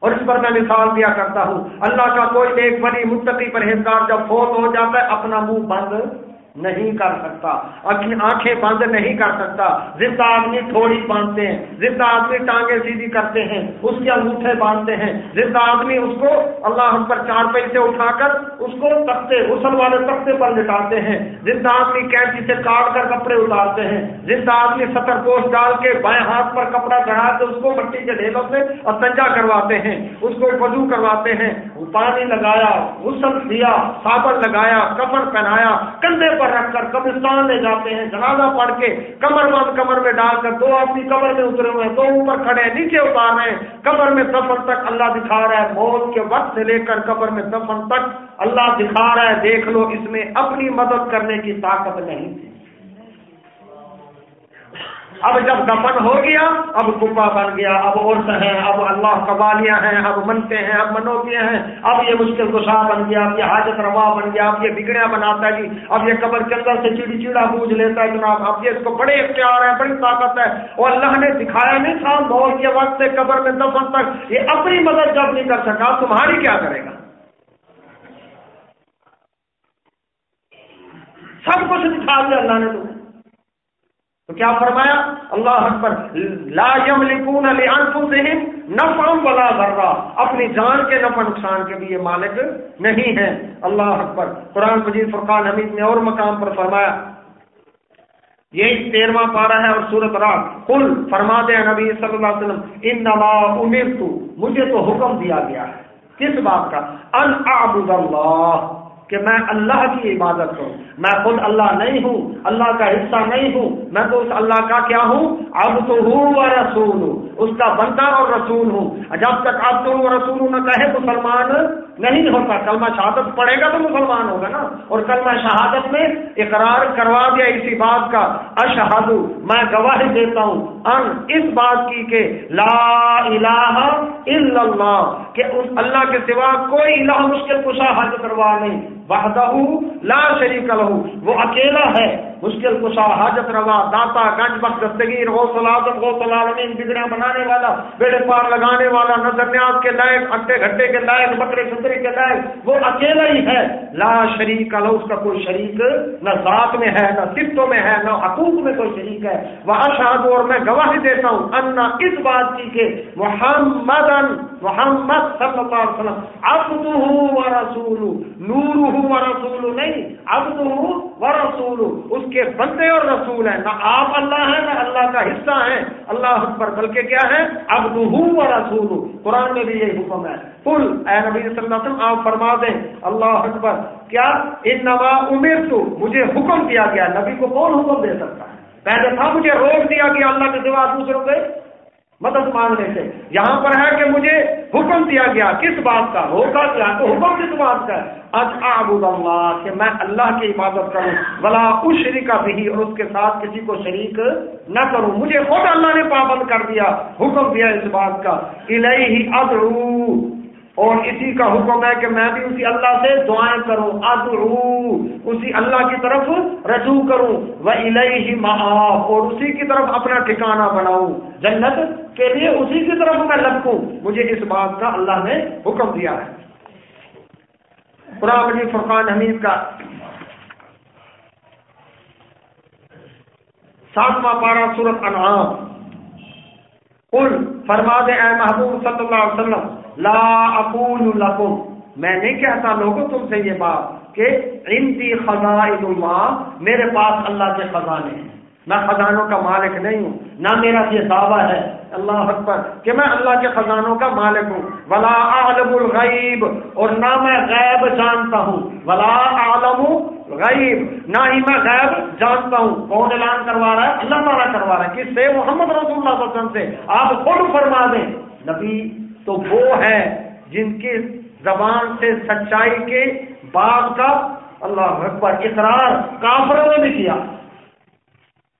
اور اس پر میں مثال دیا کرتا ہوں، اللہ کا کوئی ایک بڑی متقی پرہیزگار جب فوت ہو جاتا ہے، اپنا منہ بند نہیں کر سکتا۔ آنکھیں بند نہیں کر سکتا۔ زندہ آدمی تھوڑی باندھتے ہیں۔ زندہ آدمی ٹانگیں سیدھی کرتے ہیں۔ اس کے انگوٹھے باندھتے ہیں۔ زندہ آدمی اس کو اللہ ہم پر چار پیسے اٹھا کر اس کو تختے، غسل والے تختے پر لٹاتے ہیں۔ زندہ آدمی کینچی سے کاٹ کر کپڑے اتارتے ہیں۔ زندہ آدمی ستر پوش ڈال کے بائیں ہاتھ پر کپڑا چڑھا کے اس کو مٹی کے ڈھیلوں سے استنجا کرواتے ہیں۔ اس کو وضو کرواتے ہیں۔ پانی لگایا، غسل دیا صابن لگایا کپڑ پہنایا، کندھے پر پر رکھ کر قبرستان لے جاتے ہیں، جنازہ پڑھ کے کمر بند کمر میں ڈال کر دو آدمی کمر میں اترے ہوئے ہیں، دو اوپر کھڑے ہیں، نیچے اتار رہے ہیں۔ قبر میں دفن تک اللہ دکھا رہا ہے، موت کے وقت سے لے کر قبر میں دفن تک اللہ دکھا رہا ہے۔ دیکھ لو، اس میں اپنی مدد کرنے کی طاقت نہیں تھی۔ اب جب دفن ہو گیا، اب کپا بن گیا، اب عورت ہیں اب اللہ قبالیاں ہیں، اب منتے ہیں، اب منوتیاں ہیں، اب یہ مشکل کشا بن گیا، اب یہ حاجت روا بن گیا، اب یہ بگڑیا بناتا ہے جی اب یہ قبر کے اندر سے چیڑی چیڑا بوجھ لیتا ہے جناب، اب یہ اس کو بڑے اختیار ہے بڑی طاقت ہے، اور اللہ نے دکھایا نہیں تھا بہت کے وقت سے قبر میں دفن تک یہ اپنی مدد جب نہیں کر سکا تمہاری کیا کرے گا؟ سب کچھ دکھا دیا اللہ نے تمہیں تو کیا فرمایا؟ اللہ اکبر، لا یملکون لانفسہم نفعا ولا ضرا اپنی جان کے نفع نقصان کے بھی یہ مالک نہیں ہے اللہ اکبر، قرآن مجید فرقان حمید نے اور مقام پر فرمایا۔ یہ تیرواں پارا ہے اور سورت رات کل فرما دے نبی صلی اللہ علیہ وسلم، انما امرت، مجھے تو حکم دیا گیا ہے۔ کس بات کا؟ ان اعبد اللہ۔ کہ میں اللہ کی عبادت ہوں میں خود اللہ نہیں ہوں، اللہ کا حصہ نہیں ہوں، میں تو اس اللہ کا کیا ہوں؟ اب تو ہوں رسول ہوں اس کا بندہ اور رسول ہوں۔ جب تک اب تو رسول نہ کہے مسلمان نہیں ہوتا کلمہ شہادت پڑھے گا تو مسلمان ہوگا نا۔ اور کلمہ شہادت میں اقرار کروا دیا اسی بات کا۔ اشہد، میں گواہی دیتا ہوں۔ ان، اس بات کی کہ لا الہ الا اللہ، کہ اس اللہ کے سوا کوئی الہ مشکل کشا حج کروا نہیں۔ وحدہ لا شریک لہو وہ اکیلا ہے، مشکل کشا، حاجت روا، داتا، گنج، بخت، دستگیر غوث العظم غوث العالمین بگڑیاں بنانے والا، بیڑے پار لگانے والا، نظر نیاز کے لائق اٹھے گھٹے کے لائق، بکرے سندری کے لائق، وہ اکیلا ہی ہے۔ لا شریک لہو اس کا کوئی شریک نہ ذات میں ہے، نہ صفتوں میں ہے، نہ حقوق میں کوئی شریک ہے۔ وہ اشہد اور میں گواہی دیتا ہوں انا اس بات کی کہ محمد محمد صلی اللہ علیہ وسلم، عبدہ و رسول نورہ و رسول نہیں عبدہ و رسول۔ اس کے بندے اور رسول ہیں، نہ آپ اللہ ہیں، نہ اللہ کا حصہ ہیں۔ اللہ پر بلکہ کیا ہے؟ عبدہ و رسول۔ قرآن میں بھی یہی حکم ہے۔ کل اے نبی صلی اللہ علیہ وسلم، آپ فرما دیں، اللہ اکبر۔ کیا؟ ان نوا امیر تو مجھے حکم دیا گیا۔ نبی کو کون حکم دے سکتا ہے؟ پہلے تھا مجھے روک دیا گیا، اللہ کے سوا دوسروں کے۔ مدد مانگنے سے۔ یہاں پر ہے کہ مجھے حکم دیا گیا، کس بات کا؟ ہوگا کیا؟ تو حکم کس بات کا؟ اچھا آبود اللہ کہ میں اللہ کی عبادت کروں۔ بلا اس شریک کا بھی اور اس کے ساتھ کسی کو شریک نہ کروں۔ مجھے خود اللہ نے پابند کر دیا، حکم دیا اس بات کا۔ الہی ادرو اور اسی کا حکم ہے کہ میں بھی اسی اللہ سے دعائیں کروں، ادعو، اسی اللہ کی طرف رجوع کروں وہ الہی معاف اور اسی کی طرف اپنا ٹھکانہ بناؤں، جنت کے لیے اسی کی طرف میں لپکوں مجھے اس بات کا اللہ نے حکم دیا ہے۔ قرآن مجید فرقان حمید کا ساتواں پارہ سورت انعام۔ قل، فرما دے اے محبوب صلی اللہ علیہ وسلم، لا اقول لکم۔ میں نہیں کہتا لوگوں تم سے یہ بات کہ انتی خزائن اللہ، میرے پاس اللہ کے خزانے ہیں۔ میں خزانوں کا مالک نہیں ہوں، نہ میرا یہ دعویٰ ہے، اللہ اکبر، کہ میں اللہ کے خزانوں کا مالک ہوں۔ ولا عالم الغیب اور نہ میں غیب جانتا ہوں۔ ولا عالم غیب، نہ ہی میں غیب جانتا ہوں۔ کون اعلان کروا رہا ہے؟ اللہ تعالیٰ کروا رہا ہے کس سے محمد رسول اللہ صلی اللہ علیہ وسلم سے آپ خود فرما دیں۔ نبی تو وہ ہے جن کی زبان سے سچائی کے بعد کا اللہ اکبر اقرار کافروں نے بھی کیا۔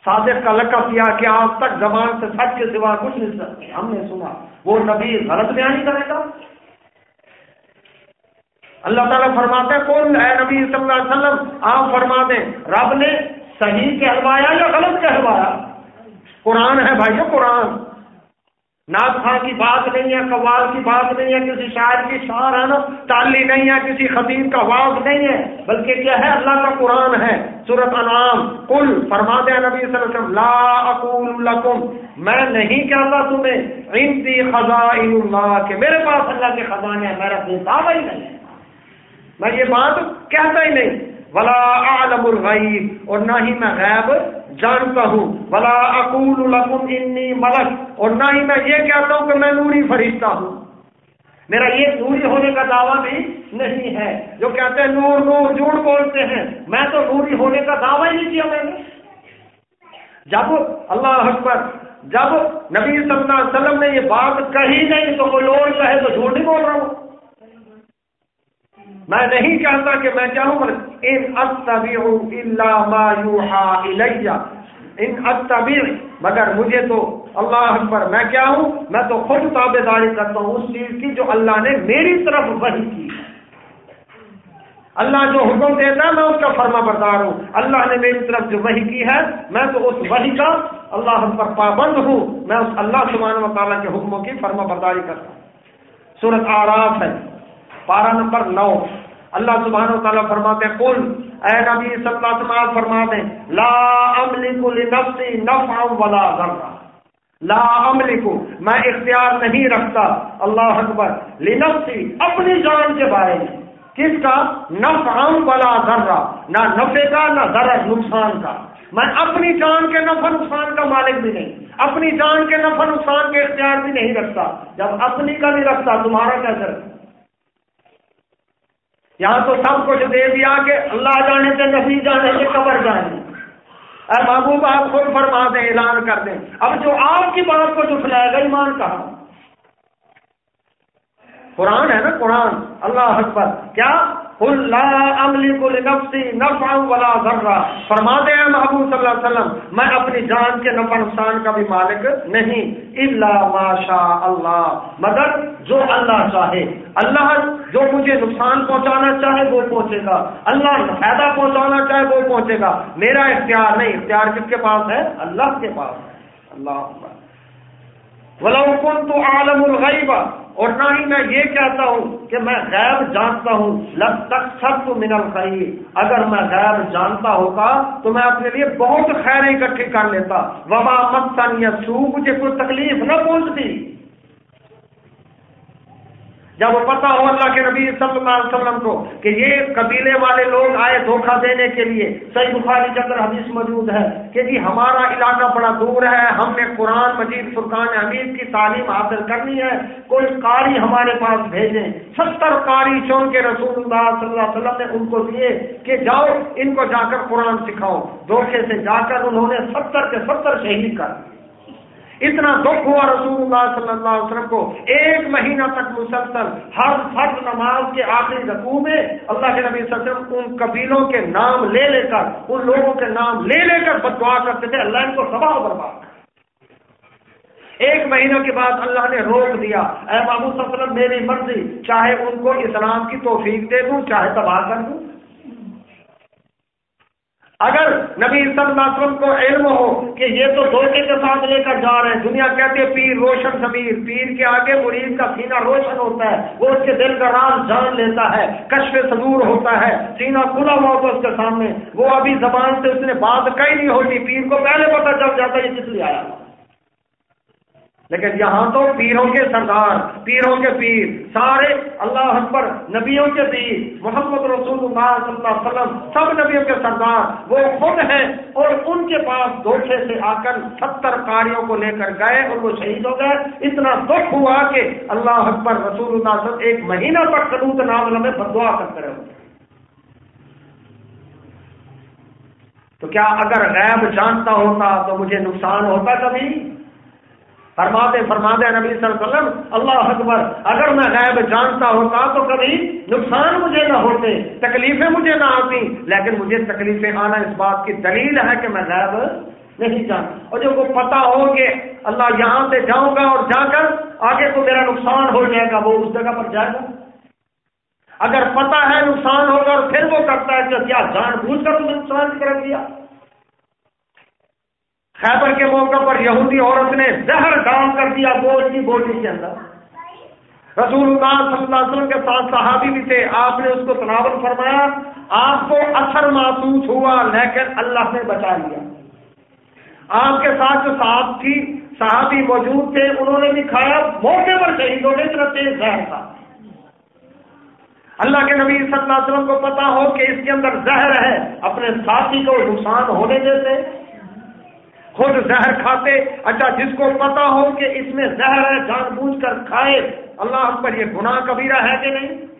صادق کا لقب کیا کہ آج تک زبان سے سچ کے سوا کچھ نہیں سکتے ہم نے سنا، وہ نبی غلط بیانی کرے گا۔ اللہ تعالیٰ فرماتے کون اے نبی صلی اللہ علیہ وسلم، آپ فرما دیں، رب نے صحیح کہلوایا یا غلط کہلوایا؟ قرآن ہے بھائی قرآن۔ ناز خاں کی بات نہیں ہے، قوال کی بات نہیں ہے، کسی شاعر کی شعر ہے نا تالی نہیں ہے، کسی خطیب کا واض نہیں ہے، بلکہ کیا ہے، اللہ کا قرآن ہے، سورت انعام۔ کل فرما دیا نبی صلی اللہ علیہ وسلم، لا اقول لکم، میں نہیں کہتا تمہیں، عندی خزائن اللہ کہ میرے پاس اللہ کے خزانے ہیں، میرا دل دعویٰ ہی نہیں ہے۔ میں یہ بات کہتا ہی نہیں۔ ولا عالم الغیب اور نہ ہی میں غیب جانتا ہوں۔ بلا اقول لکم انی ملک اور نہ ہی میں یہ کہتا ہوں کہ میں نوری فرشتہ ہوں۔ میرا یہ نوری ہونے کا دعویٰ بھی نہیں ہے۔ جو کہتے ہیں نور نور، جھوٹ بولتے ہیں۔ میں تو نوری ہونے کا دعویٰ ہی نہیں کیا میں نے۔ جب اللہ اکبر، جب نبی صلی اللہ علیہ وسلم نے یہ بات کہی نہیں تو کوئی اور کہے تو جھوٹ نہیں بول رہا ہوں۔ میں نہیں کہتا کہ میں چاہوں گا ان ما الیہ۔ ان اتبع مگر مجھے تو اللہ اکبر، میں کیا ہوں؟ میں تو خود تابے داری کرتا ہوں اس چیز کی جو اللہ نے میری طرف وحی کی۔ اللہ جو حکم دیتا ہے، میں اس کا فرما بردار ہوں۔ اللہ نے میری طرف جو وحی کی ہے، میں تو اس وحی کا اللہ پر پابند ہوں۔ میں اس اللہ سبحانہ و تعالیٰ کے حکموں کی فرما برداری کرتا ہوں۔ سورت آراف ہے۔ پارا نمبر نو۔ اللہ سبحانہ و تعالیٰ فرماتے کل اے نبی صلی اللہ علیہ وسلم فرماتے لا املک لنفسی نفعا ولا ذرا لا املک، میں اختیار نہیں رکھتا۔ اللہ اکبر۔ لنفسی، اپنی جان کے بارے میں۔ کس کا؟ نفعا ولا ذرا نہ نفع کا، نہ ذرا نقصان کا۔ میں اپنی جان کے نفع، نقصان کا مالک بھی نہیں۔ اپنی جان کے نفع، نقصان کے اختیار بھی نہیں رکھتا۔ جب اپنی کا نہیں رکھتا، تمہارا کیا کرتا یہاں تو سب کچھ دے دیا کہ اللہ جانے سے نبی جانے سے قبر جانے۔ اے محبوب، آپ خود فرما دیں، اعلان کر دیں۔ اب جو آپ کی بات کو جھٹلائے گا ایمان کہا۔ قرآن ہے نا قرآن، اللہ اکبر۔ کیا؟ ولا ذرا فرما دے محبوب صلی اللہ علیہ وسلم، میں اپنی جان کے نفع نقصان کا بھی مالک نہیں اللہ ماشا اللہ۔ مگر جو اللہ چاہے، اللہ جو مجھے نقصان پہنچانا چاہے وہ پہنچے گا۔ اللہ فائدہ پہنچانا چاہے وہ پہنچے گا۔ میرا اختیار نہیں، اختیار کس کے پاس ہے؟ اللہ کے پاس اللہ تو عالم الغیب اور نہ ہی میں یہ کہتا ہوں کہ میں غیر جانتا ہوں۔ لب تک سب تو من الخیر اگر میں غیر جانتا ہوگا تو میں اپنے لیے بہت خیریں اکٹھی کر لیتا۔ وبا مت یا سو مجھے کوئی تکلیف نہ پہنچتی۔ جب وہ پتا ہو اللہ کے نبی صلی اللہ علیہ وسلم کو کہ یہ قبیلے والے لوگ آئے دھوکہ دینے کے لیے، صحیح بخاری کے اندر حدیث موجود ہے کہ جی ہمارا علاقہ بڑا دور ہے، ہم نے قرآن مجید، فرقان حمید کی تعلیم حاصل کرنی ہے، کوئی قاری ہمارے پاس بھیجیں۔ ستر قاری چون کے رسول اللہ صلی اللہ علیہ وسلم نے ان کو دیے کہ جاؤ، ان کو جا کر قرآن سکھاؤ۔ دھوکے سے جا کر انہوں نے ستر کے ستر شہید کر۔ اتنا دکھ ہوا رسول اللہ صلی اللہ علیہ وسلم کو۔ ایک مہینہ تک مسلسل ہر فرد نماز کے آخری رقو میں اللہ کے نبی صلی اللہ علیہ وسلم ان قبیلوں کے نام لے لے کر، ان لوگوں کے نام لے لے کر بدعا کرتے تھے۔ اللہ ان کو سبا برباد۔ ایک مہینہ کے بعد اللہ نے روک دیا۔ اے بابو وسلم، میری مرضی، چاہے ان کو اسلام کی توفیق دے دوں، چاہے تباہ کر دوں۔ اگر نبی صلی اللہ علیہ وسلم کو علم ہو کہ یہ تو دھوکے کے ساتھ لے کر جا رہے ہیں، دنیا کہتے ہیں پیر روشن سبیر پیر کے آگے مرید کا سینہ روشن ہوتا ہے، وہ اس کے دل کا راز جان لیتا ہے، کشف صدور ہوتا ہے، سینہ کھلا ہوا ہوتا اس کے سامنے۔ وہ ابھی زبان سے اس نے بات کہی نہیں ہوتی، پیر کو پہلے پتہ چل جاتا ہے یہ کس لیے آیا لیکن یہاں تو پیروں کے سردار، پیروں کے پیر، سارے اللہ اکبر، نبیوں کے پیر، محمد رسول اللہ صلی اللہ علیہ وسلم، سب نبیوں کے سردار، وہ خود ہیں اور ان کے پاس دھوکے سے آ کر ستر کاریوں کو لے کر گئے اور وہ شہید ہو گئے۔ اتنا دکھ ہوا کہ اللہ اکبر رسول اللہ صلی اللہ علیہ وسلم ایک مہینہ تک قدوت نام میں بدوا کرتے رہے تو کیا اگر غیب جانتا ہوتا تو مجھے نقصان ہوتا کبھی؟ فرماتے فرماتے نبی صلی اللہ علیہ وسلم، اللہ اکبر، اگر میں غیب جانتا ہوتا تو کبھی نقصان مجھے نہ ہوتے، تکلیفیں مجھے نہ آتی۔ لیکن مجھے تکلیفیں آنا اس بات کی دلیل ہے کہ میں غیب نہیں جانتا۔ اور جو کو پتا ہو کہ اللہ یہاں سے جاؤں گا اور جا کر آگے تو میرا نقصان ہو جائے گا، وہ اس جگہ پر جائے گا۔ اگر پتا ہے نقصان ہوگا اور پھر وہ کرتا ہے کہ کیا جان بوجھ کر نقصان کر دیا خیبر کے موقع پر یہودی عورت نے زہر ڈال کر دیا گوشت کی بوٹی کے اندر۔ رسول اللہ صلی اللہ علیہ وسلم کے ساتھ صحابی بھی تھے۔ آپ نے اس کو تناول فرمایا۔ آپ کو اثر محسوس ہوا، لیکن اللہ نے بچا لیا۔ آپ کے ساتھ جو صاحب تھی، صحابی موجود تھے۔ انہوں نے بھی کھایا۔ موقع پر شہید ہونے اتنا تیز زہر تھا۔ اللہ کے نبی صلی اللہ علیہ وسلم کو پتا ہو کہ اس کے اندر زہر ہے۔ اپنے ساتھی کو نقصان ہونے دیتے۔ خود زہر کھاتے۔ اچھا جس کو پتا ہو کہ اس میں زہر ہے، جان بوجھ کر کھائے، اللہ اس پر یہ گناہ کبیرہ ہے کہ نہیں؟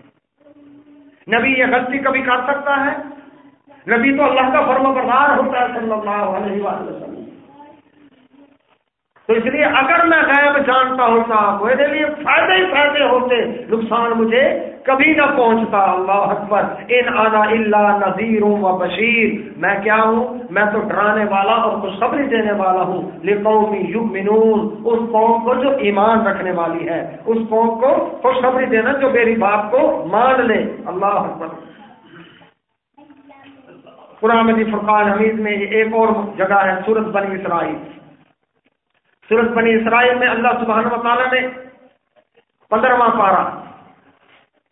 نبی یہ غلطی کبھی کر سکتا ہے؟ نبی تو اللہ کا فرم بردار ہوتا ہے صلی اللہ علیہ وسلم۔ تو اس لیے اگر میں غیب جانتا ہوتا میرے لیے فائدے ہی فائدے ہوتے، نقصان مجھے کبھی نہ پہنچتا، اللہ اکبر۔ ان آنا اللہ نذیر و بشیر۔ میں کیا ہوں؟ میں تو ڈرانے والا اور خوشخبری دینے والا ہوں۔ لقومی یؤمنون، اس قوم کو جو ایمان رکھنے والی ہے، اس قوم کو خوشخبری دینا جو میری بات کو مان لے۔ اللہ اکبر۔ قرآن فرقان حمید میں ایک اور جگہ ہے، سورت بنی اسرائیل۔ سورت بنی اسرائیل میں اللہ سبحانہ و تعالیٰ نے پندرہواں پارا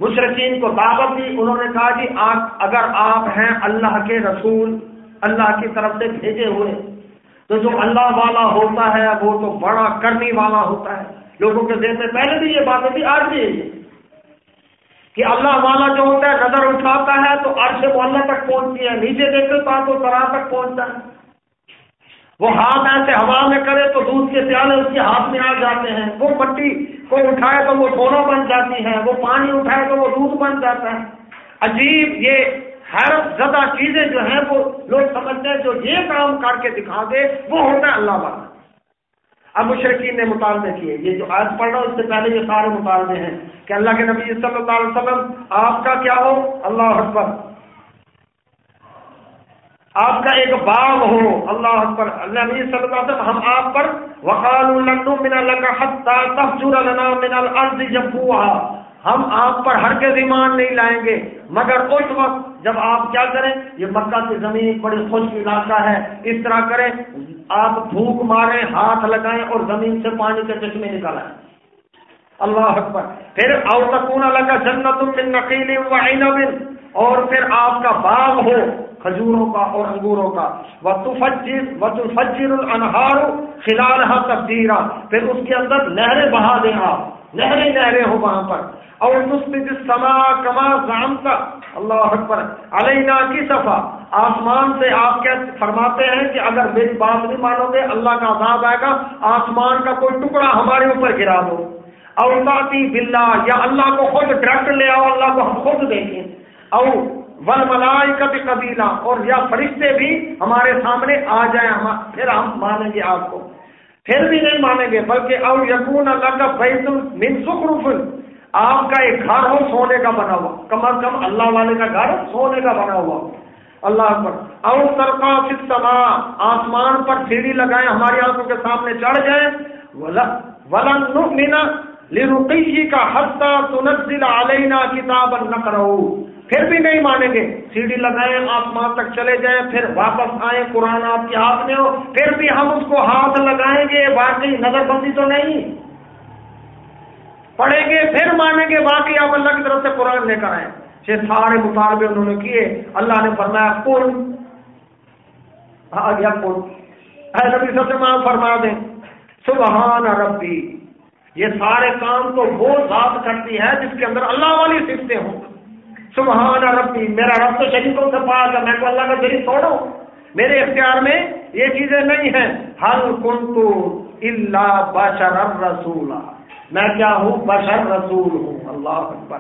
مشرقین کو دعوت دی۔ انہوں نے کہا جی آپ اگر آپ ہیں اللہ کے رسول، اللہ کی طرف سے بھیجے ہوئے، تو جو اللہ والا ہوتا ہے، وہ تو بڑا کرنی والا ہوتا ہے۔ لوگوں کے دل میں پہلے بھی یہ بات ہوتی آج بھی یہ کہ اللہ والا جو ہوتا ہے، نظر اٹھاتا ہے تو عرش وہ اللہ تک پہنچتی ہے، نیچے دیکھتے تو طرح تک پہنچتا ہے۔ وہ ہاتھ ایسے ہوا میں کرے تو دودھ کے پیالے اس کے ہاتھ میں آ جاتے ہیں۔ وہ مٹی کو اٹھائے تو وہ سونا بن جاتی ہے، وہ پانی اٹھائے تو وہ دودھ بن جاتا ہے۔ عجیب یہ حیرت زدہ چیزیں جو ہیں وہ لوگ سمجھتے ہیں جو یہ کام کر کے دکھا دے، وہ ہوتا ہے اللہ والا اب مشرقین نے مطالبے کیے۔ یہ جو آج پڑھ رہا ہوں، اس سے پہلے یہ سارے مطالبے ہیں کہ اللہ کے نبی صلی اللہ علیہ وسلم، آپ کا کیا ہو؟ اللہ اکبر۔ آپ کا ایک باغ ہو، اللہ پر، اللہ صلی اللہ علیہ وسلم، ہم آپ پر وقال من لك حتى تفجر لنا من الارض جبوها ہم آپ پر ہر کے ایمان نہیں لائیں گے۔ مگر اس وقت جب آپ کیا کریں، یہ مکہ کی زمین بڑی خوش علاقہ ہے۔ اس طرح کریں، آپ بھوک ماریں، ہاتھ لگائیں اور زمین سے پانی کے چشمے نکالیں اللہ اکبر۔ پھر اوتکون لگا جنت من نقیل و عنب اور پھر آپ کا باغ ہو۔ کھجوروں کا اور انگوروں کا۔ فجر الانہار خلال تبدیرا پھر اس کے اندر نہریں بہا دیں آپ نہریں نہریں ہو وہاں پر۔ اور نسبت سما کما زام اللہ اکبر۔ علینا کی صفا آسمان سے آپ کیا فرماتے ہیں کہ اگر میری بات نہیں مانو گے، اللہ کا عذاب آئے گا۔ آسمان کا کوئی ٹکڑا ہمارے اوپر گرا دو۔ اور بلا یا اللہ کو خود ڈائریکٹ لے آؤ، اللہ کو ہم خود دیکھیں۔ او ول ملائی کا بھی قبیلہ، اور یا فرشتے بھی ہمارے سامنے آ جائیں، ہم پھر ہم مانیں گے آپ کو۔ پھر بھی نہیں مانیں گے، بلکہ او یقون اللہ کا بیت من سخرف آپ کا ایک گھر ہو، سونے کا بنا ہوا۔ کم از کم اللہ والے کا گھر سونے کا بنا ہوا۔ اللہ پر او سرکا سما آسمان پر سیڑھی لگائیں، ہماری آنکھوں کے سامنے چڑھ جائیں۔ ولن نؤمن لرقی کا حتہ تنزل علینا کتابا نقرؤ پھر بھی نہیں مانیں گے۔ سیڑھی لگائیں آسمان تک چلے جائیں، پھر واپس آئیں، قرآن آپ کے ہاتھ میں ہو۔ پھر بھی ہم اس کو ہاتھ لگائیں گے، واقعی نظر بندی تو نہیں۔ پڑھیں گے، پھر مانیں گے باقی آپ اللہ کی طرف سے قرآن لے کر آئے یہ سارے مطالبے انہوں نے کیے۔ اللہ نے فرمایا کل گیا کل اے نبی سب سے ماں فرما دیں۔ سبحان ربی۔ یہ سارے کام تو وہ ذات کرتی ہے جس کے اندر اللہ والی سفتے ہوں۔ سبحان ربی، میرا رب تو شریفوں سے پاس ہے، میں کو اللہ کا شریف چھوڑوں میرے اختیار میں یہ چیزیں نہیں ہیں۔ ہر کن تو اللہ بشر رسول میں کیا ہوں؟ بشر رسول ہوں۔ اللہ اکبر۔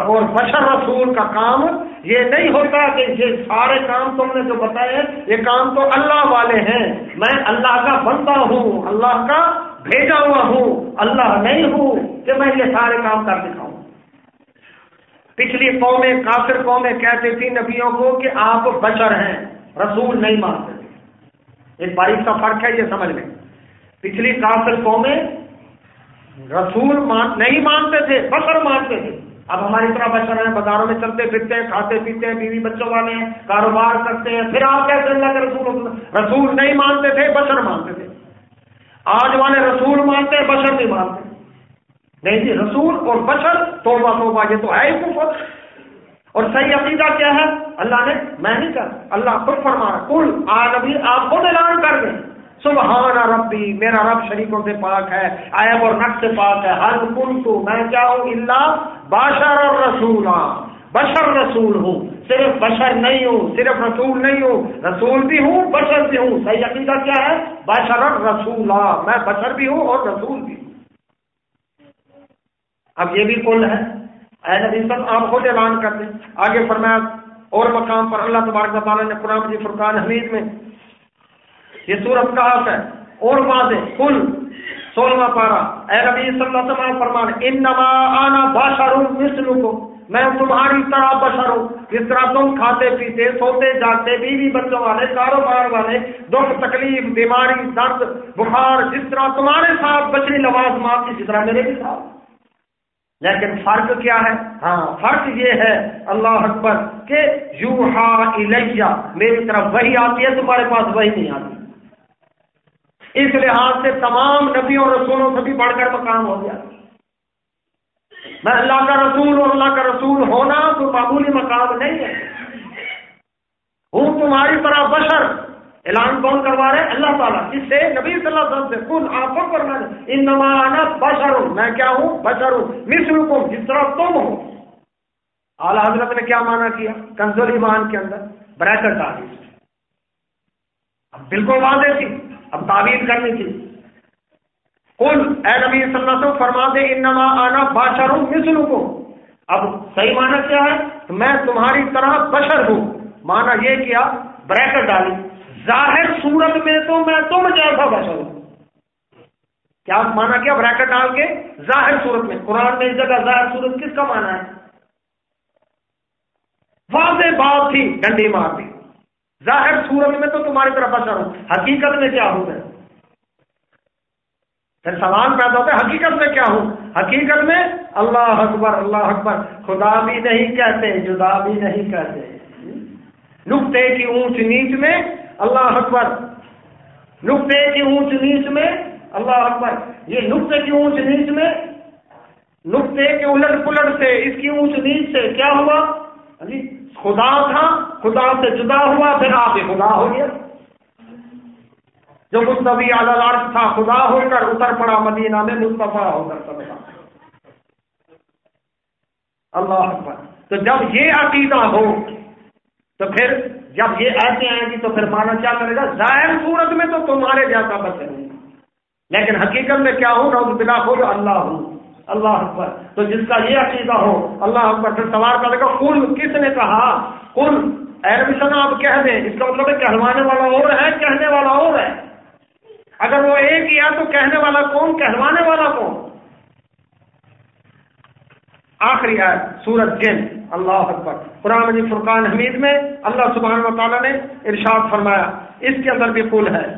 اور بشر رسول کا کام یہ نہیں ہوتا کہ یہ سارے کام تم نے جو بتائے، یہ کام تو اللہ والے ہیں۔ میں اللہ کا بندہ ہوں، اللہ کا بھیجا ہوا ہوں۔ اللہ نہیں ہوں کہ میں یہ سارے کام کر دکھاؤں۔ پچھلی قومیں کافر قومیں کہتے تھی نبیوں کو کہ آپ بشر ہیں، رسول نہیں مانتے تھے۔ ایک باریک کا فرق ہے یہ سمجھ لیں۔ پچھلی کافر قومیں رسول مان، نہیں مانتے تھے، بشر مانتے تھے۔ اب ہماری طرح بشر ہیں، بازاروں میں چلتے پھرتے ہیں، کھاتے پیتے ہیں، بیوی بچوں والے ہیں، کاروبار کرتے ہیں، پھر آپ کیسے اللہ کے رسول رسول نہیں مانتے تھے، بشر مانتے تھے۔ آج والے رسول مانتے ہیں، بشر نہیں مانتے۔ نہیں جی رسول اور بشر، توبہ توبہ، یہ تو ہے ہی کفر۔ اور صحیح عقیدہ کیا ہے؟ اللہ نے، میں نہیں کر اللہ خود فرما کل آج آپ خود اعلان کر دیں۔ سبحان ربی، میرا رب شریکوں سے پاک ہے، عیب اور نقص سے پاک ہے۔ ہر کن تو میں کیا ہوں؟ اللہ بشر اور رسول بشر رسول ہوں۔ صرف بشر نہیں ہوں، صرف رسول نہیں ہوں۔ رسول بھی ہوں، بشر بھی ہوں۔ صحیح عقیدہ کیا ہے؟ بشر اور رسول میں بشر بھی ہوں اور رسول بھی ہوں۔ اب یہ بھی کل ہے۔ اے نبی سب آپ خود اعلان کر دیں۔ آگے فرمایا، اور مقام پر اللہ تبارک تعالیٰ نے قرآن جی فرقان حمید میں یہ سورت کا حق ہے۔ اور واضح، کل سولہواں پارا اے ربی صلی اللہ علیہ وسلم، فرمان ان نما آنا باشر مثل کو میں تمہاری طرح بشر ہوں۔ جس طرح تم کھاتے، پیتے، سوتے جاتے بیوی بچوں والے، کاروبار والے، دکھ، تکلیف، بیماری، درد، بخار، جس طرح تمہارے ساتھ بچری نواز ماں کی طرح میرے بھی ساتھ۔ لیکن فرق کیا ہے؟ ہاں۔ فرق یہ ہے اللہ اکبر کہ یو ہا میری طرف وہی آتی ہے تمہارے پاس وہی نہیں آتی۔ اس لحاظ سے تمام نبیوں رسولوں سے بھی بڑھ کر مقام ہو گیا۔ میں اللہ کا رسول اور اللہ کا رسول ہونا تو معمولی مقام نہیں ہے۔ ہوں تمہاری طرح بشر اعلان کون کروا رہے ہیں اللہ تعالیٰ۔ اس سے نبی صلی اللہ علیہ وسلم سے کل آپ کرنا ان نمانا بشر ہوں میں کیا ہوں؟ بشر ہوں مصر کو جس طرح تم ہو۔ اعلیٰ حضرت نے کیا مانا کیا؟ کنزول ایمان کے اندر بریکٹ ڈالی بالکل واضح تھی۔ اب تعویل کرنی تھی۔ کل اے نبی صلی اللہ علیہ وسلم، فرما دے، انما آنا باشر ہوں مثل کو اب صحیح معنی کیا ہے؟ میں تمہاری طرح بشر ہوں۔ مانا یہ کیا؟ بریکٹ ڈالی ظاہر صورت میں تو میں تم جیسا بشر ہوں۔ کیا مانا کیا بریکٹ ڈال کے ظاہر صورت میں، قرآن میں اس جگہ ظاہر صورت کس کا مانا ہے؟ واضح بات تھی، ڈنڈی مار دی۔ ظاہر صورت میں تو تمہاری طرف بچا ہوں۔ حقیقت میں کیا ہوں میں؟ پھر سوال پیدا ہوتا ہے، حقیقت میں کیا ہوں؟ حقیقت میں اللہ اکبر اللہ اکبر۔ خدا بھی نہیں کہتے، جدا بھی نہیں کہتے۔ نقطے کی اونچ نیچ میں اللہ اکبر۔ نقطے کی اونچ نیچ میں، اللہ اکبر۔ یہ نقطے کی اونچ نیچ میں، نقطے کے الٹ پلٹ سے، اس کی اونچ نیچ سے کیا ہوا؟ جی خدا تھا، خدا سے جدا ہوا، پھر آپ خدا ہو گیا۔ جو مستفی عالار تھا، خدا ہو کر اتر پڑا مدینہ میں، مصطفیٰ ہو کر سب اللہ اکبر۔ تو جب یہ عقیدہ ہو، تو پھر جب یہ ایسے آئیں گی تو پھر مانا کیا کرے گا؟ ظاہر صورت میں تو تمہارے جیسا بچے لیکن حقیقت میں کیا ہوں؟ نہ بلا ہو جو اللہ ہوں۔ اللہ اکبر۔ تو جس کا یہ عقیدہ ہو، اللہ اکبر، پھر سوال کرے گا کل کس نے کہا؟ کل ایربیشن آپ کہہ دیں۔ اس کا مطلب ہے کہلوانے والا اور ہے، کہنے والا اور ہے۔ اگر وہ ایک ہی ہے تو کہنے والا کون؟ کہلوانے والا کون؟ آخری آئے سورت جن۔ اللہ اکبر۔ قرآن مجید، فرقان حمید میں اللہ سبحانہ و تعالیٰ نے ارشاد فرمایا، اس کے اندر بھی پل ہے۔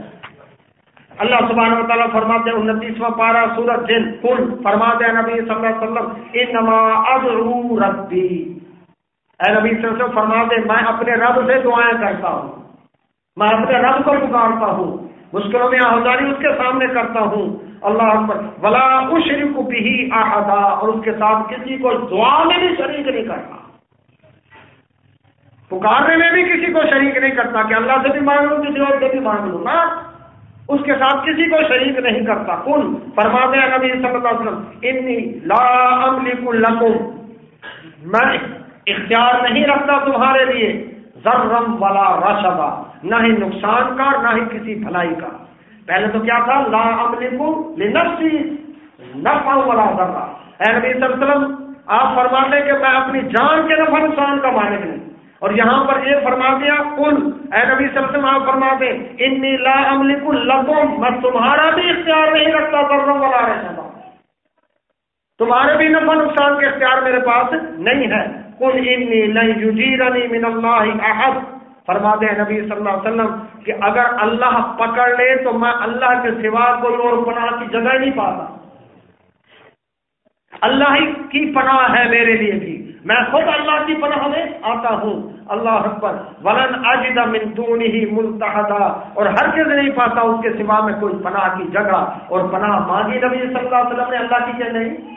اللہ سبحانہ و تعالیٰ فرماتے ہیں، انتیسواں پارا سورت جن۔ پل فرماتے ہیں نبی صلی اللہ علیہ وسلم، انما ادعو ربی۔ اے نبی صلی اللہ علیہ وسلم، فرماتے میں اپنے رب سے دعائیں کرتا ہوں۔ میں اپنے رب کو پکارتا ہوں۔ مشکلوں میں آہداری اس کے سامنے کرتا ہوں۔ اللہ اکبر۔ بلا اشرف بھی آہدا اور اس کے ساتھ کسی کو دعا میں بھی شریک نہیں کرتا۔ پکارنے میں بھی کسی کو شریک نہیں کرتا کہ اللہ سے بھی مانگ لوں، کسی اور سے بھی مانگ لوں نا اس کے ساتھ کسی کو شریک نہیں کرتا۔ کن فرما دیا نبی صلی اللہ علیہ وسلم انی لا املک لکم میں اختیار نہیں رکھتا تمہارے لیے۔ ذرم والا رشدا۔ نہ ہی نقصان کا نہ ہی کسی بھلائی کا۔ پہلے تو کیا تھا؟ لا املک لنفسی نفع ولا ذرہ اے نبی صلی اللہ علیہ وسلم، آپ فرما دیں کہ میں اپنی جان کے نفع نقصان کا مالک نہیں اور یہاں پر یہ فرما دیا کل اے نبی صلی اللہ علیہ وسلم فرما دے انی لا املک لکم، میں تمہارا بھی اختیار نہیں رکھتا کروں والا رہتا تمہارے بھی نفع نقصان کے اختیار میرے پاس نہیں ہے۔ کل انی لن یجیرنی من اللہ احد۔ فرما دے نبی صلی اللہ علیہ وسلم کہ اگر اللہ پکڑ لے تو میں اللہ کے سوا کوئی اور پناہ کی جگہ نہیں پاتا۔ اللہ ہی کی پناہ ہے میرے لیے بھی۔ میں خود اللہ کی پناہ میں آتا ہوں۔ اللہ اکبر۔ ولن اجد من دونه ملتحدا۔ اور ہر چیز نہیں پاتا اس کے سوا میں کوئی پناہ کی جگہ۔ اور پناہ مانگی نبی صلی اللہ علیہ وسلم نے اللہ کی کہ نہیں؟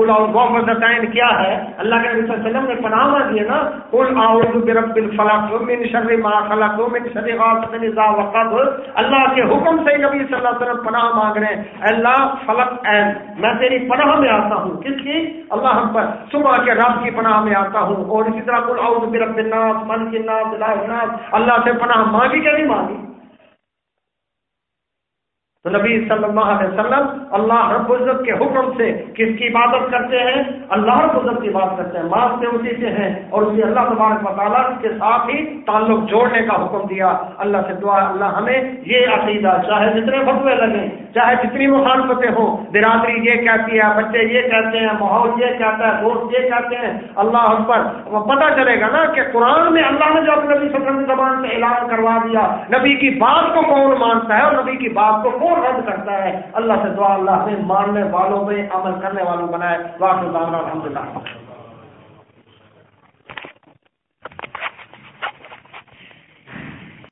کل اور گو مدتین کیا ہے؟ اللہ کے نبی صلی اللہ علیہ وسلم نے پناہ مانگی نا، قل اعوذ برب الفلق من شر ما خلق، من شر غاسق اذا وقب۔ اللہ کے حکم سے نبی صلی اللہ علیہ وسلم پناہ مانگ رہے ہیں۔ اللہ، فلق این میں تیری پناہ میں آتا ہوں۔ کس کی؟ اللہ ہم پر۔ صبح کے رب کی پناہ میں آتا ہوں۔ اور اسی طرح قل اعوذ برب الناس، ملک الناس، الہ الناس۔ اللہ سے پناہ مانگی کہ نہیں مانگی؟ تو نبی صلی اللہ علیہ وسلم اللہ رب العزت کے حکم سے کس کی عبادت کرتے ہیں؟ اللہ رب العزت کی عبادت کرتے ہیں۔ مانگتے اسی سے ہیں اور اسی اللہ تبارک مطالعہ کے ساتھ ہی تعلق جوڑنے کا حکم دیا۔ اللہ سے دعا اللہ ہمیں یہ عقیدہ، چاہے جتنے فتوے لگیں، چاہے جتنی مخالفتیں ہوں، برادری یہ کہتی ہے، بچے یہ کہتے ہیں، ماحول یہ کہتا ہے، دوست یہ کہتے ہیں، اللہ اکبر پتہ چلے گا نا کہ قرآن میں اللہ نے جو اپنے نبی صلی اللہ علیہ وسلم زبان سے اعلان کروا دیا۔ نبی کی بات کو کون مانتا ہے اور نبی کی بات کو کون رد کرتا ہے۔ اللہ سے دعا اللہ سے ماننے والوں میں عمل کرنے والوں بنائے۔ واقع الحمد للہ